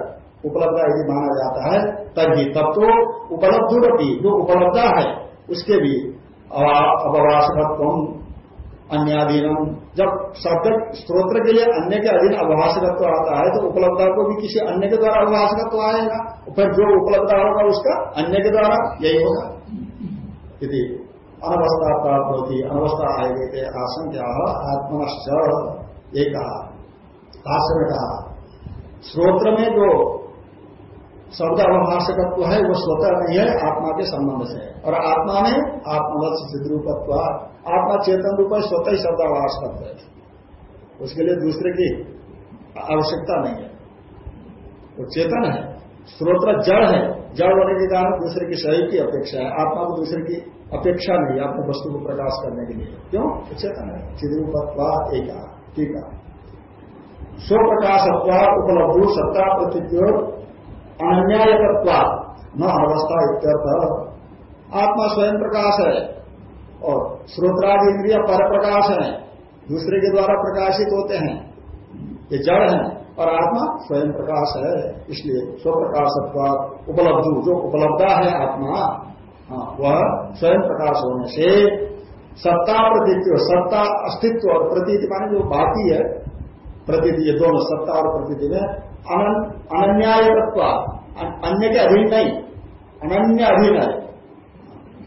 उपलब्धा यदि माना जाता है तभी तब तो उपलब्धि जो उपलब्धा है, उसके भी अववासकत्व अन्याधीनम जब शब्द स्त्रोत्र के लिए अन्य के अधीन अभाषकत्व आता है तो उपलब्धता को भी किसी अन्य के द्वारा अभाषकत्व आएगा फिर जो उपलब्धता होगा, उसका अन्य के द्वारा यही होगा। यदि अनवस्था प्राप्त होती अनवस्था आएगी थे आशंका आत्मनश्च, ये कहा, भाष्य कहा में जो शब्द अवभाषकत्व है, वो स्वतः नहीं है, आत्मा के संबंध से और आत्मा में आत्मवत्स सिद्ध रूपत्व आत्मा चेतन रूप है, स्वतः ही करता है। उसके लिए दूसरे की आवश्यकता नहीं है। वो चेतन है, स्रोत्र जड़ है। जड़ होने के कारण दूसरे की सहयोग की अपेक्षा है। आत्मा को दूसरे की अपेक्षा नहीं अपने वस्तु को प्रकाश करने के लिए। क्यों? चेतन है। चिद्रूपत्वा एक ठीक है। स्व प्रकाशत्वा उपलब्ध, सत्ता प्रतिद्योग अन्यायकत्वा न अवस्था इत्यर्थ। आत्मा स्वयं प्रकाश है और श्रोत्रादि इंद्रिया पर प्रकाश है। दूसरे के द्वारा प्रकाशित होते हैं। ये जड़ है और आत्मा स्वयं प्रकाश है। इसलिए स्वप्रकाश उपलब्ध। जो उपलब्धा है आत्मा हाँ, वह स्वयं प्रकाश होने से सत्ता प्रतीति सत्ता अस्तित्व और प्रतीति माने जो बाकी है प्रतीति ये दोनों सत्ता और प्रतीति में अनन्याय तत्व अन्य के अधीन नहीं अनन्य अधीन है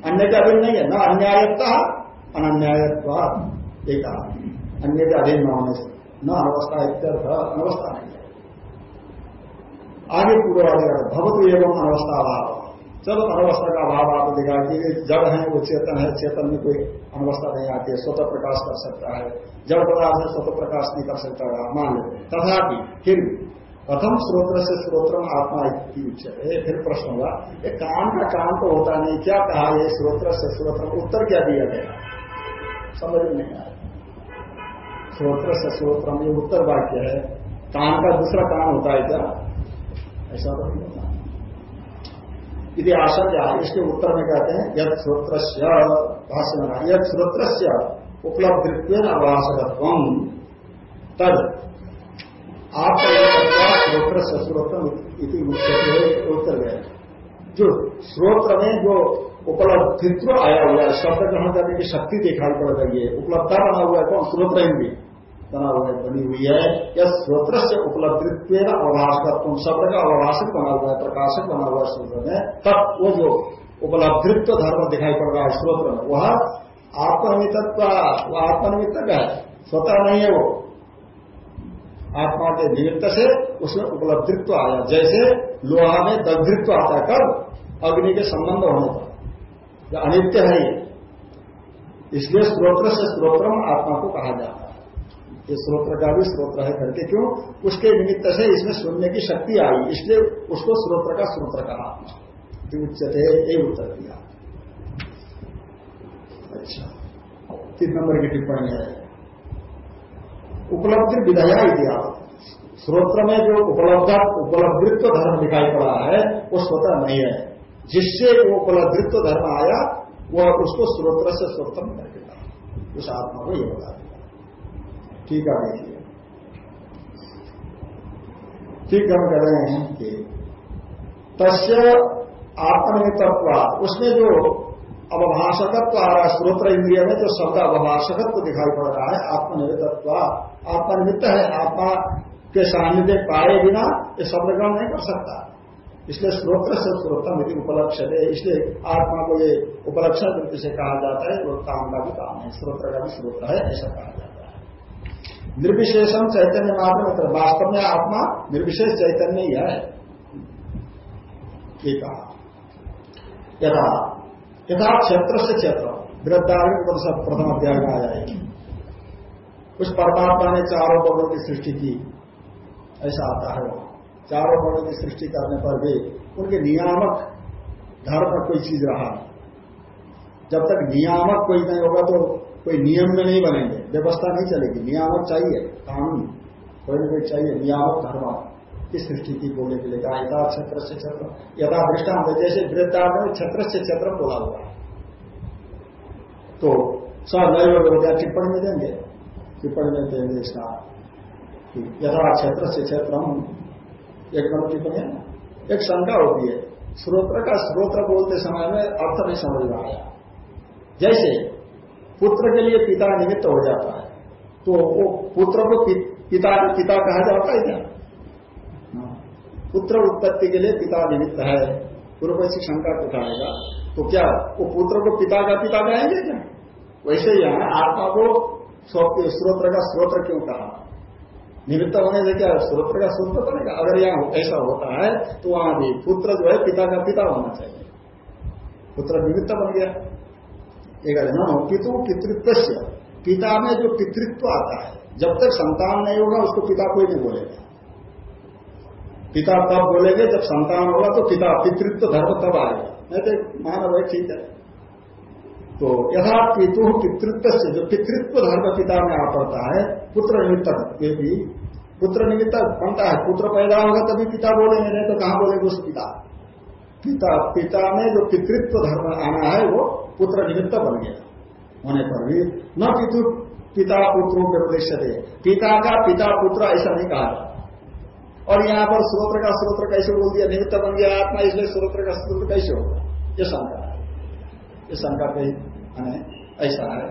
अन्य के अधीन नहीं है न अन्यायत्ता अनन्यायत्व एक। अन्य के अधीन न होने से न अनवस्था इत्यर्थ अनवस्था नहीं है आगे पूर्व वाले भवतु एवं अनवस्था अभाव चलो अनवस्था का अभाव आपको दिखा कि जड़ है, वो चेतन है, चेतन में कोई अनवस्था नहीं आती है, स्वतः प्रकाश कर सकता है। जड़ पदार्थ स्वतः प्रकाश नहीं कर सकता मान लो तथापि, फिर प्रथम स्रोत्र से स्रोत्र आत्मा की है फिर प्रश्न हुआ, ये काम का काम तो होता नहीं, क्या कहा ये स्रोत्र से स्रोत्र उत्तर क्या दिया गया? समझ में नहीं आया। श्रोत्र से श्रोत्र में उत्तर वाक्य है। काम का दूसरा काम होता है क्या? ऐसा तो नहीं होता। यदि आशा क्या इसके उत्तर में कहते हैं यद श्रोत्र भाष्य में यद श्रोत्र उपलब्धित्व अभाषकत्व तद, आप श्रोत्र से श्रोत्र उत्तर गए जो श्रोत्र में जो उपलब्धित्व आया हुआ है, शब्द ग्रहण करने की शक्ति दिखाई पड़ रही है, उपलब्धता बना हुआ है, कौन? श्रोत्र इंद्रिय बना हुआ है, बनी हुई है। या स्रोत्र से उपलब्धित्व अवभाषक शब्द का अवभाषक बना हुआ है प्रकाशक बना हुआ है स्रोत्र में, तब वो जो उपलब्धित्व धर्म दिखाई पड़ रहा है स्रोत्र में, वह आत्मनिमित्व वह आत्मनिमित्तक है। स्वतः नहीं है वो। आत्मा के निमित्त से उसमें उपलब्धित्व आया। जैसे लोहा में दग्धित्व आता कब? अग्नि के संबंध होने पर। अनित्य है इसलिए स्रोत्र से स्रोत्र आत्मा को कहा जाता है। ये स्रोत्र का भी स्रोत्र है करके। क्यों? उसके निमित्त से इसमें सुनने की शक्ति आई। इसलिए उसको स्रोत्र का स्रोत्र कहा। आत्मा उच्चते, ये उत्तर दिया। अच्छा। तीन नंबर की टिप्पणी है। उपलब्धि विधया इतिहास स्रोत्र में जो उपलब्ध, उपलब्धित्व धर्म दिखाई पड़ा है, वो स्वतः नहीं है। जिससे वो उपलब्धित्व धर्म आया, वह उसको स्रोत्र से स्रोत्र करके उस आत्मा को ये बता ठीक है देखिए ठीक हम कह रहे हैं कि तस्य आत्मनिमित्व उसमें जो अवभाषकत्व आ रहा है स्रोत्र इंद्रिय में जो शब्द अवभाषकत्व दिखाई पड़ रहा है आत्मनिमित्व आत्मनिमित्त है आत्मा के सानिध्य पाए बिना ये शब्द ग्रहण नहीं कर सकता। इसलिए स्रोत्र से स्रोतम यदि उपलक्ष्य है इसलिए आत्मा को ये उपलक्षण वृत्ति से कहा जाता है वो काम का भी काम है, स्रोत्र का भी स्रोत्र है, ऐसा कहा जाता है। निर्विशेषम चैतन्य मात्र मतलब वास्तव में आत्मा निर्विशेष चैतन्य ही है। यथा यथा क्षेत्र से क्षेत्र उपनिषद प्रथम अध्याय में आ जाएगी। उस परमात्मा ने चारों वर्णों की सृष्टि की, ऐसा आता है। चारों वर्णों की सृष्टि करने पर भी उनके नियामक धर्म पर कोई चीज़ रहा जब तक नियामक कोई नहीं होगा तो कोई नियम में नहीं बनेंगे। व्यवस्था नहीं चलेगी। नियामक चाहिए, कानून। कोई ना कोई चाहिए, नियामक धर्म। की सृष्टि की बोलने के लिए कहा, यथा से क्षेत्र। यथा दृष्टांत जैसे वृद्धार्थ में क्षेत्र से क्षेत्र बोला हुआ तो सब नए लोग टिप्पणी में देंगे। टिप्पणी में देंगे इसका यथा क्षेत्र से क्षेत्र हम एक नंबर टिप्पणी है एक शंका होती है। स्रोत्र का स्रोत्र बोलते समय में अर्थ नहीं समझ में आया। जैसे पुत्र के लिए पिता निमित्त हो जाता है तो वो पुत्र को पिता पिता कहा जाता है क्या? हाँ। पुत्र उत्पत्ति के लिए पिता निमित्त है। पूर्व से शंका उठाएगा तो क्या वो पुत्र को पिता का पिता कहेंगे क्या? वैसे ही है आत्मा को स्रोत्र का स्रोत्र क्यों कहा? निमित्त होने से क्या स्रोत्र का स्रोत्र बनेगा? अगर यहाँ ऐसा होता है तो वहाँ भी पुत्र जो है पिता का पिता होना चाहिए। पुत्र निमित्त बन गया। एक हो पितु पितृत्व पिता में जो पितृत्व आता है, जब तक संतान नहीं होगा, उसको पिता कोई नहीं बोलेगा। पिता तब बोलेंगे जब संतान होगा तो पिता पितृत्व धर्म तब आएगा। नहीं तो मानव है, ठीक है। तो यथा पितु पितृत्व से जो पितृत्व धर्म पिता में आ पड़ता है पुत्र निमित्त ये भी पुत्र निमित्त बनता है। पुत्र पैदा होगा तभी पिता बोलेंगे, नहीं तो कहाँ बोलेंगे उस पिता? पिता पिता में जो पितृत्व धर्म आना है, वो पुत्र निमित्त बन गया। होने पर भी न पितु, पिता पुत्रों के उद्देश्य थे पिता का पिता पुत्र ऐसा नहीं कहा और यहाँ पर स्रोत्र का स्रोत्र कैसे बोल दिया? निमित्त बन गया आत्मा, इसलिए स्रोत्र का स्रोत्र कैसे होगा? ये शंका है। ये शंका कही ऐसा है।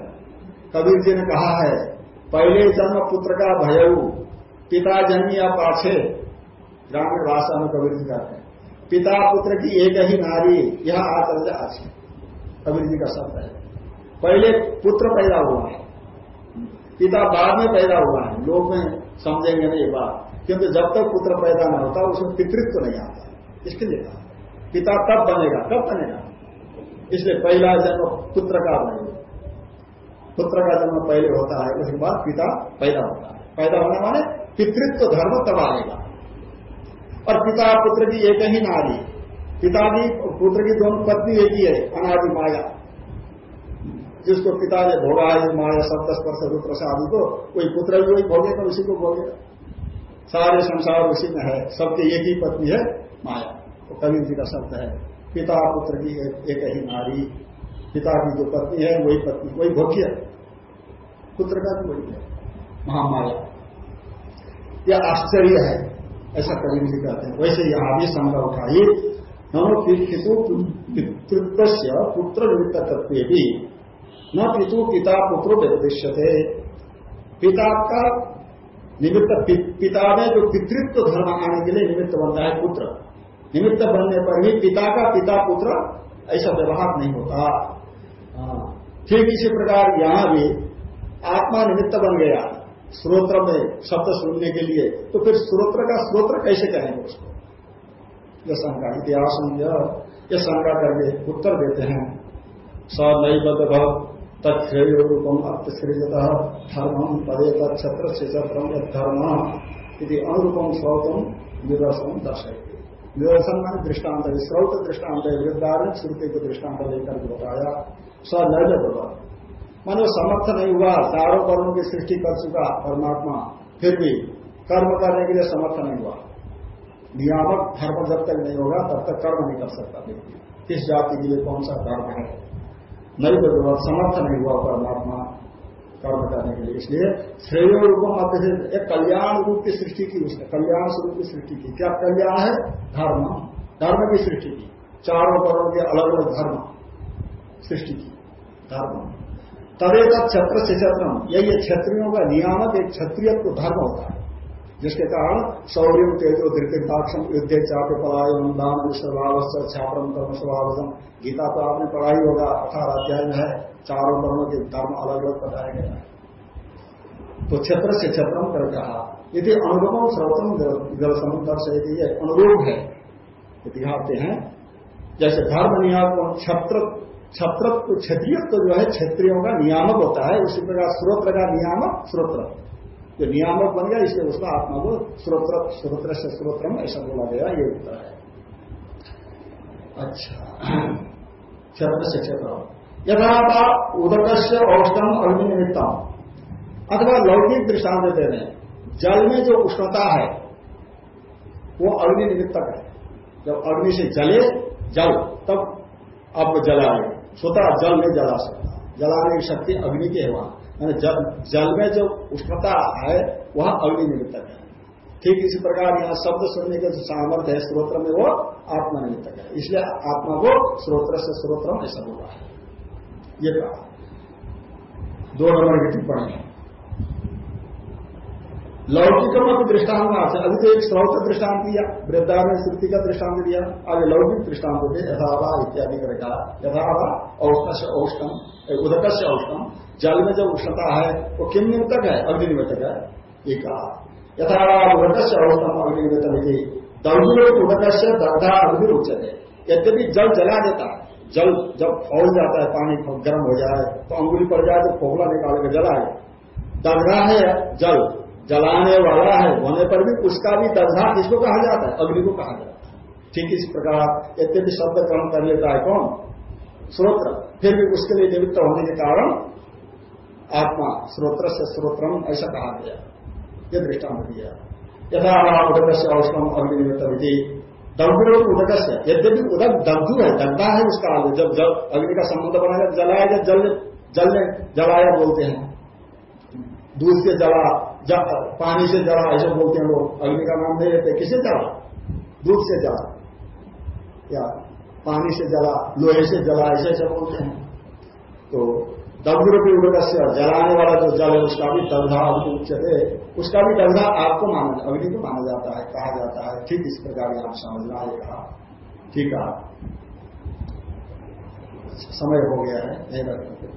कबीर जी ने कहा है, पहले जन्म पुत्र का भय पिता जन्म या पाछे। ग्रामीण भाषा में कबीर जी कहते हैं, पिता पुत्र की एक ही नारी यह आचरण आज कबीर जी का शब्द है। पहले पुत्र पैदा हुआ है, पिता बाद में पैदा हुआ है। लोग में समझेंगे नहीं बात, क्योंकि जब तक पुत्र पैदा न होता, उसमें पितृत्व तो नहीं आता। इसके लिए कहा, पिता तब बनेगा कब बनेगा। इसलिए पहला जन्म पुत्र का बनेगा पुत्र का जन्म पहले होता है, उसके बाद पिता पैदा होता है। पैदा होने वाले पितृत्व धर्म तब आएगा। और पिता पुत्र की एक ही नारी पिता भी पुत्र की दोनों पत्नी एक ही है, अनादि माया। जिसको पिता ने भोगा है माया, सप्त स्पर्श, रुद्र आदि को कोई पुत्र भी वही भोगेगा उसी को भोगेगा सारे संसार उसी में है। सबके एक ही पत्नी है, माया। तो कबीर जी का शब्द है पिता पुत्र की एक ही नारी। पिता की जो पत्नी है, वही पत्नी, वही भोग्य पुत्र का भी वही है। महामाया। यह आश्चर्य है, ऐसा कभी जी कहते हैं। वैसे यहाँ भी संभव उठाइए नमो पितृत्व पुत्र निमित्त तत्व भी न पितु पिता पुत्रो व्यक्तिष्य थे पिता का निमित्त पिता में जो पितृत्व धर्म आने के लिए निमित्त बनता है पुत्र। निमित्त बनने पर भी पिता का पिता पुत्र ऐसा व्यवहार नहीं होता। हाँ। ठीक इसी प्रकार यहाँ भी आत्मा निमित्त बन गया स्रोत्र में, शब्द सुनने के लिए। तो फिर स्रोत्र का स्रोत्र कैसे कहेंगे उसको? यह शंका इतिहास यह शंका करके उत्तर देते हैं। स नई बद तत्श्रेय रूपम अत्यश्रेयत धर्म पदे चत्रम धर्म यदि अनुरूपम श्रौतम निदर्शन दर्शाएगी निदर्शन मान दृष्टांत है श्रौत दृष्टांत है वृद्धारण श्रुति को दृष्टांत लेकर बताया स नैज मान समर्थ नहीं हुआ चारों कर्मों की सृष्टि कर चुका परमात्मा, फिर भी कर्म करने के लिए समर्थ नहीं हुआ नियामक धर्म जब तक नहीं होगा, तब तक कर्म नहीं कर सकता व्यक्ति। किस जाति के लिए कौन सा धर्म है? नहीं तो समर्थ नहीं हुआ परमात्मा। कर्म करने के लिए। इसलिए श्रेय रूपम में एक कल्याण रूप की सृष्टि की उसने, कल्याण स्वरूप की सृष्टि की। क्या कल्याण है? धर्म। धर्म की सृष्टि की। चारों करोड़ के अलग अलग धर्म सृष्टि की। धर्म। तदेक क्षत्र से क्षेत्र यही क्षत्रियों का नियामक, एक क्षत्रिय को धर्म होता है। जिसके कारण शौर्य तेजो धृतिर्दाक्षम युद्ध चाप पलायन दान स्वभाव छापरम कर्म स्वभावम गीता तो आपने पढ़ाई होगा। अठारह अध्याय में है। चारों वर्णों के धर्म अलग अलग बताया गया है। तो क्षेत्र से क्षेत्रम कर कहा। यदि अनुरूपम सर्वतम दर्शन दर्शक ये अनुरूप है दिखाते हैं, जैसे धर्म नियामक छत्र छत्र क्षेत्रीय जो है, क्षेत्रियों का नियामक होता है। उसी प्रकार स्रोत्र का नियामक स्रोत्र जो नियामक बन गया इसलिए उसका आत्मा को स्रोत्र स्रोत्र से स्रोत्र ऐसा बोला गया ये उत्तर है। अच्छा। क्षेत्र से क्षेत्र यथा उदक से औष्णम अग्नि निमित्तम अथवा लौकिक दृष्टांत दे रहे जल में जो उष्णता है वो अग्नि निमित्तक है। जब अग्नि से जले जल तब आपको जलाए। स्वतः जल में जला सकता जलाने की शक्ति अग्नि की है वहाँ। जल, जल में जो उष्णता है वह अग्नि निमित्तक है। ठीक इसी प्रकार यहाँ शब्द सुनने के जो सामर्थ्य है स्रोत्र में वो आत्मा निमित्तक है। इसलिए आत्मा को स्रोत्र से स्रोत्र ऐसा होगा ये कहा। दो नंबर की टिप्पणी। लौकिकम अभी दृष्टांत अभी तो एक स्रोत दृष्टांत दिया वृद्धा ने श्रुति का दृष्टांत दिया, आगे लौकिक दृष्टांत होते, यथावा इत्यादि कर कहा यथावा औष्ण से औष्णम उदक से औष्णम जल में जो उष्णता है, वो किम निमित्तक है? अग्नि निमित्तक है। ये कहा। यथा उदक से अवस्था अग्नि निमित्त दलगुल उदक से दग्धा अग्नि उच्चते यद्यपि जल जला देता है, जल जब फौल जाता है, पानी गर्म हो जाए तो अंगुली पड़ जाए तो फोगला निकाल के जलाए। दग्धा है जल जलाने वाला है, होने पर भी उसका भी दग्धा किसको कहा जाता है? अग्नि को कहा जाता है। ठीक इस प्रकार यद्यपि शब्द ग्रहण कर लेता है कौन? स्रोत्र फिर भी उसके लिए निमित्त होने के कारण आत्मा स्रोत्र से स्रोत्रम ऐसा कहा गया। ये दृष्टांत दिया। यथा उदक से औष्णम अग्निमित विधि। दग्धु उदक से यद्यपि उदक दग्धु है, दग्धा है उसका आलू जब जल, अग्नि का संबंध बनाया जब जलाया जब जल जल जलाया बोलते हैं। दूध से जला पानी से जला ऐसे बोलते हैं लोग, अग्नि का नाम नहीं लेते। किसे जला? दूध से जला। या पानी से जला, लोहे से जला, ऐसे ऐसे बोलते हैं। तो दग्धरूपी से जलाने वाला जो जल है, उसका भी दग्धा उच्चते उसका भी दग्धा आपको माना अग्नि को माना जाता है, कहा जाता है। ठीक इस प्रकार आप समझना ये कहा ठीक है समय हो गया है, नहीं रखते